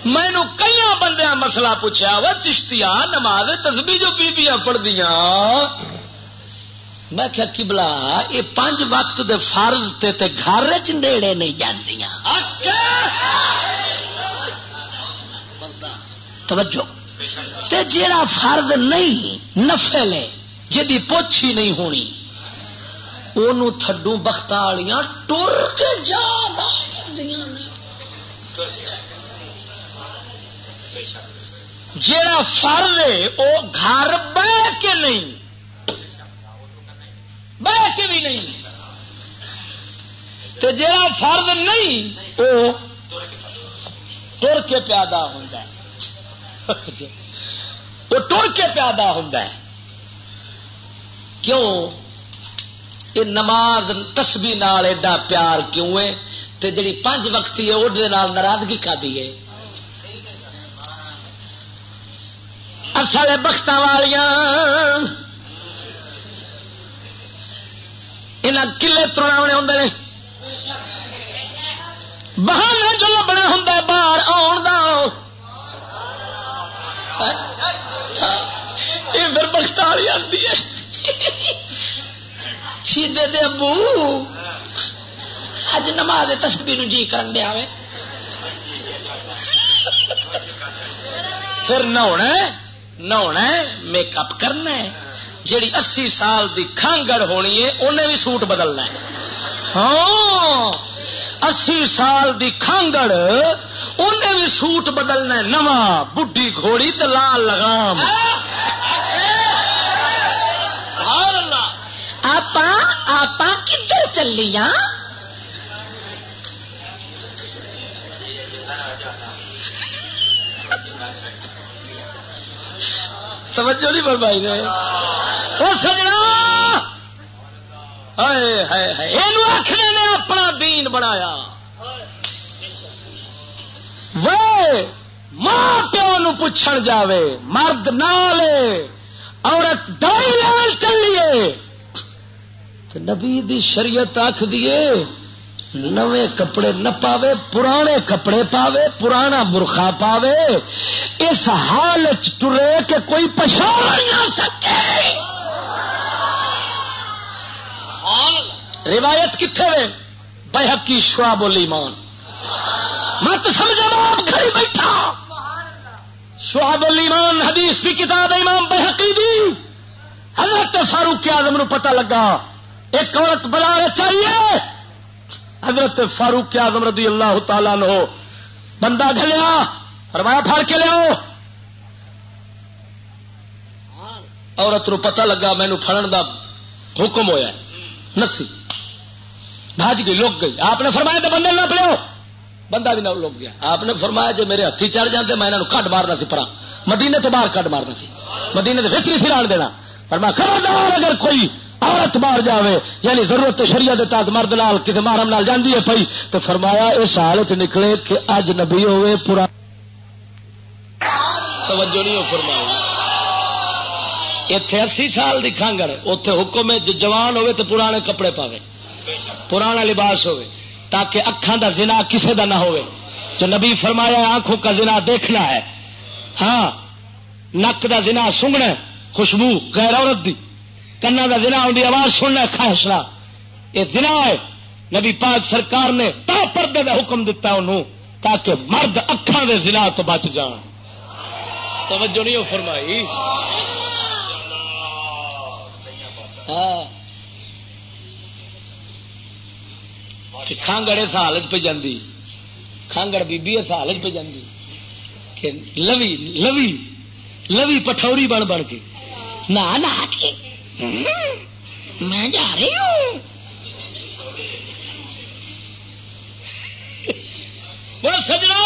میں کئی بندے مسئلہ پوچھا وہ چشتیا نماز، تسبیح جو بیبیاں پڑھ دیا میں کیا کبلا یہ پانچ وقت دے فرض تے تے گھر چ نیڑے نہیں جاندیاں۔ توجہ۔ تے جیڑا فرد نہیں، نفل ہے جی پوچھ ہی نہیں ہونی۔ وہ تھڈو بخت والیاں ٹر کے جا جیڑا فرد ہے وہ گھر بہ کے نہیں۔ بہ کے بھی نہیں۔ تو جیڑا فرد نہیں وہ تر کے پیادہ ہوتا ہے۔ وہ ٹر کے پیدا ہوں جی۔ کیوں؟ یہ نماز تسبی نال ایڈا پیار کیوں ہے؟ تے جڑی پانچ وقتی ہے وہ ناراضگی کا دی ہے۔ اصل بخت والیاں یہاں کلے تروڑا ہوں نے۔ بہانا جو لبنا ہوں باہر آن د ہاں۔ یہ پھر بخت والی آتی ہے۔ شیدے دے ابو۔ اج نماز تسبی نو جی کرن دیا پھر نہنا نہنا میک اپ کرنا ہے۔ جیڑی اسی سال دی کھانگڑ ہونی ہے انہیں بھی سوٹ بدلنا ہے۔ ہاں اسی سال دی کھانگڑ انہیں بھی سوٹ بدلنا نواں بڈھی گھوڑی تو لال لگام۔ چلیاں؟ توجہ نہیں بربائی نے۔ وہ سجنا! آخر نے اپنا دین بنایا۔ ماں پیو نو پوچھن جاوے مرد نہ لے عورت دائی لال چلیے۔ نبی دی شریعت آخ دیے نوے کپڑے نہ پاوے پرانے کپڑے پاوے پرانا برخا پاوے اس حالت ٹرے کہ کوئی پچھاڑ نہ سکے۔ روایت کتنے بحقی شعب الایمان۔ مت سمجھے باپ گھر بیٹھا۔ شعب الایمان حدیث کی کتاب امام بحقی دی۔ حضرت فاروق آدم نو پتہ لگا۔ ایک عورت بلا چاہیے۔ حضرت فاروق اعظم رضی اللہ تعالیٰ نو بندہ ڈلیا فرمایا پھڑ کے لیا عورت نو پتہ لگا مینو فرن دا حکم ہویا نسی۔ بھاج گئی لوگ گئی۔ آپ نے فرمایا تو بندے نہ پڑو بندہ بھی نہ لوگ گیا۔ آپ نے فرمایا جی میرے ہاتھی چڑھ جاتے میں انہوں کٹ مارنا سی پرا۔ مدینے تو باہر کٹ مارنا سی۔ مدینے کے نہیں سی دینا۔ فرمایا، خبردار اگر کوئی عورت مار جاوے یعنی ضرورت شریعت تحت مرد نال کسی مارم نال جاندی ہے پئی، تو فرمایا اس حال چ نکلے کہ اج نبی ہوئے پورا توجہ نہیں ہو فرمایا اتے اسی سال کی کانگڑ اتے حکم ہے جوان ہوئے تو پرانے کپڑے پاوے، پرانا لباس ہوئے تاکہ اکھان دا زنا کسے دا نہ ہوئے جو نبی فرمایا آنکھوں کا زنا دیکھنا ہے۔ ہاں نک دا زنا سنگنا خوشبو غیر عورت دی۔ کنا کا دن آؤں آواز سننا خواہشنا۔ یہ دن ہے۔ نبی پاک سرکار نے تا پردے کا حکم دتا انہوں، تاکہ مرد اکھان دے زنا تو بچ جان۔ توجہ نہیں فرمائی؟ ہاں۔ کھانگڑ اس حالت پہ جاندی۔ کھانگڑ بی بی اس حالت پہ جاندی۔ کہ لوی لوی لوی پٹھوری بن بن کے۔ نہ کے۔ میں جا رہی ہوں۔ سجنا۔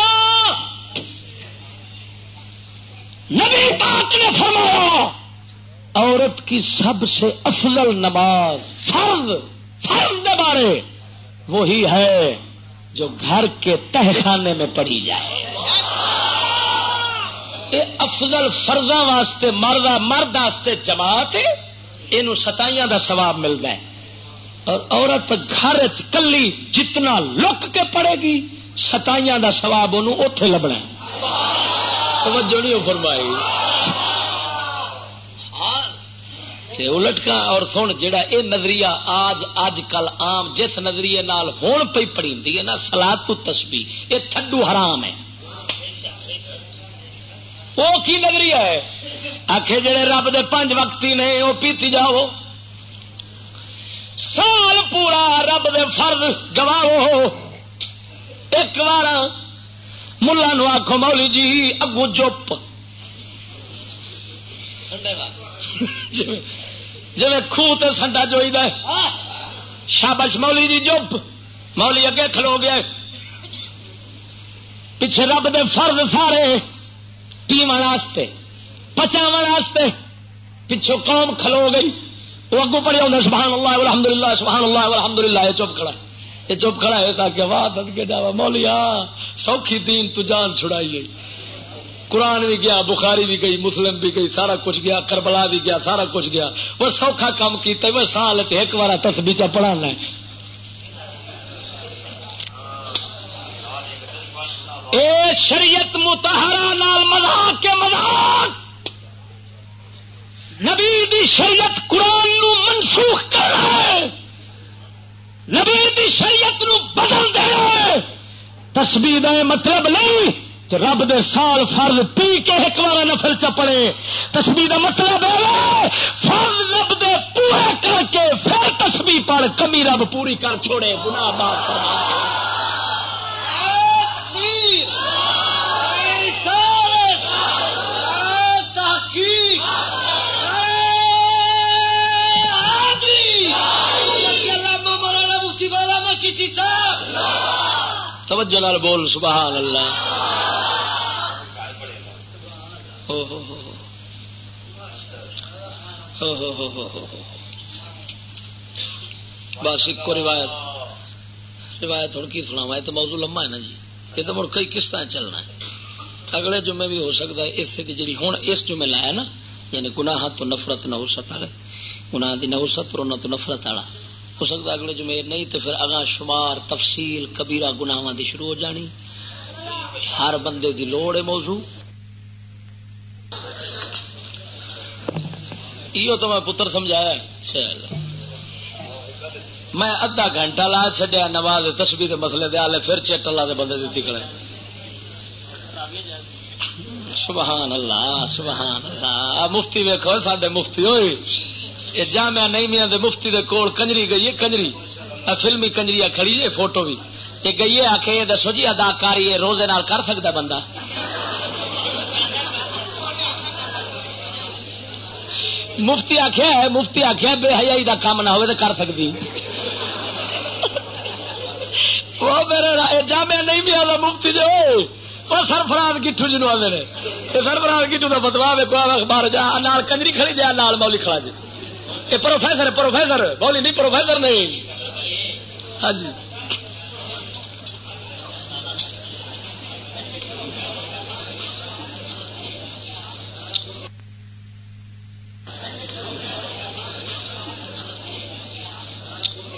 نبی پاک نے فرمایا، عورت کی سب سے افضل نماز فرض فرض کے بارے وہی ہے جو گھر کے تہ خانے میں پڑھی جائے۔ یہ افضل فرضاں واسطے مرد مرد واسطے جماعت ہے۔ یہ ستائیاں دا ثواب ملتا ہے۔ اور عورت گھر کلی جتنا لک کے پڑے گی، ستائیاں دا سواب ان اتے لبنا توجہ نہیں فرمائی۔ الٹ کا اور سن جڑا اے نظریہ آج اج کل آم جس نظریے نال ہون پی پڑی ہے نا سلاد تو تسبی یہ تھڈو حرام ہے۔ وہ کی نظریہ ہے؟ آخ جڑے رب دے پانچ وقتی نے وہ پیتی جاؤ سال پورا رب دے فرد گواؤ۔ ایک بار ملا نو آخو مولی جی اگو چپ۔ جی خوہ سنڈا چوئی د شابش مولی جی چپ۔ مولی اگے کھلو گیا۔ پیچھے رب دے فرد سارے۔ پیواستے واسطے پچاو واسطے پچھو قوم کھلو گئی۔ وہ اگو پڑے ہوں سبحان اللہ الحمد للہ سبحان اللہ الحمد للہ یہ چپ کھڑا یہ چپ کھڑا ہے تاکہ واہ دد کے جاوا مولیا سوکھی دین تو جان چھڑائی گئی۔ قرآن بھی گیا، بخاری بھی گئی، مسلم بھی گئی، سارا کچھ گیا، کربلا بھی گیا، سارا کچھ گیا۔ وہ سوکھا کام کیتا وہ سال ایک بار تسبی چ پڑھانا ہے۔ اے شریعت متحرا نال مذاق کے مذاق نبی دی شریعت قرآن نو منسوخ کر رہا ہے۔ نبی دی شریعت نو بدل دے رہا ہے۔ تسبیح دا مطلب نہیں کہ رب دے سال فرض پی کے ایک بار نفل چپڑے تسبیح دا مطلب ہے فرض رب دے پورے کر کے پھر تسبیح پڑھ، کمی رب پوری کر چھوڑے، گناہ معاف فرما۔ توجہ نال بول، سبحان اللہ۔ بس ایک روایت۔ روایت ہوں کی سنا تو موضوع لمبا ہے نا جی۔ یہ تو مڑ کئی کس طرح چلنا ہے؟ اگلے جمعے بھی ہو سکتا ہے، اس کی جی ہوں اس جمعے لایا نا یعنی گناہ تو نفرت نہ ہو سکتا ہے گناہ کی نہ ہو سکتا تو نفرت والا۔ ہو سکتا اگلے جمعے نہیں تو پھر اگاں شمار تفصیل کبیرہ گناواں دی شروع ہو جانی۔ ہر بندے دی لوڑ ہے موضوع۔ یہ تو میں پتر سمجھایا چل میں ادھا گھنٹہ لا چڈیا نواز تسبی کے مسلے دے آلے، پھر چٹ اللہ دے بندے دیتی کڑے سبحان اللہ سبحان اللہ۔ مفتی ویکو سڈے مفتی ہوئی یہ جامع نہیں دے مفتی دے کول کنجری گئی ہے کنجری فلمی کنجری کھڑی ہے فوٹو بھی۔ یہ گئی ہے آ کے دسو جی اداکاری روزے نال کر سکتا بندہ؟ مفتی آخیا ہے، مفتی آخیا بے حیائی دا کام نہ ہوئے تو کر سکتی وہ میرے جامع نہیں بھی آتا مفتی جو وہ سرفراز کٹو جنوب نے۔ سرفراز کٹو کا فتوا ویکو اخبار جا نال کنجری کھڑی جا نال مولی کھڑا جی یہ پروفیسر پروفیسر مولی نہیں، پروفیسر نہیں۔ ہاں جی۔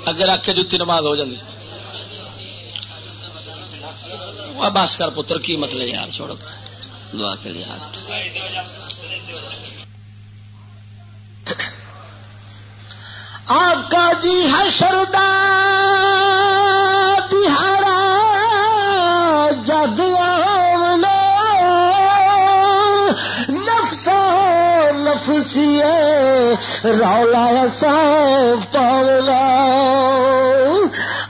اگے رکھ کے جتی نماز ہو جاتی بس کر پتر، کی مطلب یار؟ چھوڑ دعا کے لیے ہاتھ آقا جی حشردا دہارا جد نفس نفسی رولا سا پولا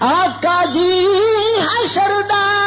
آقا جی حشردا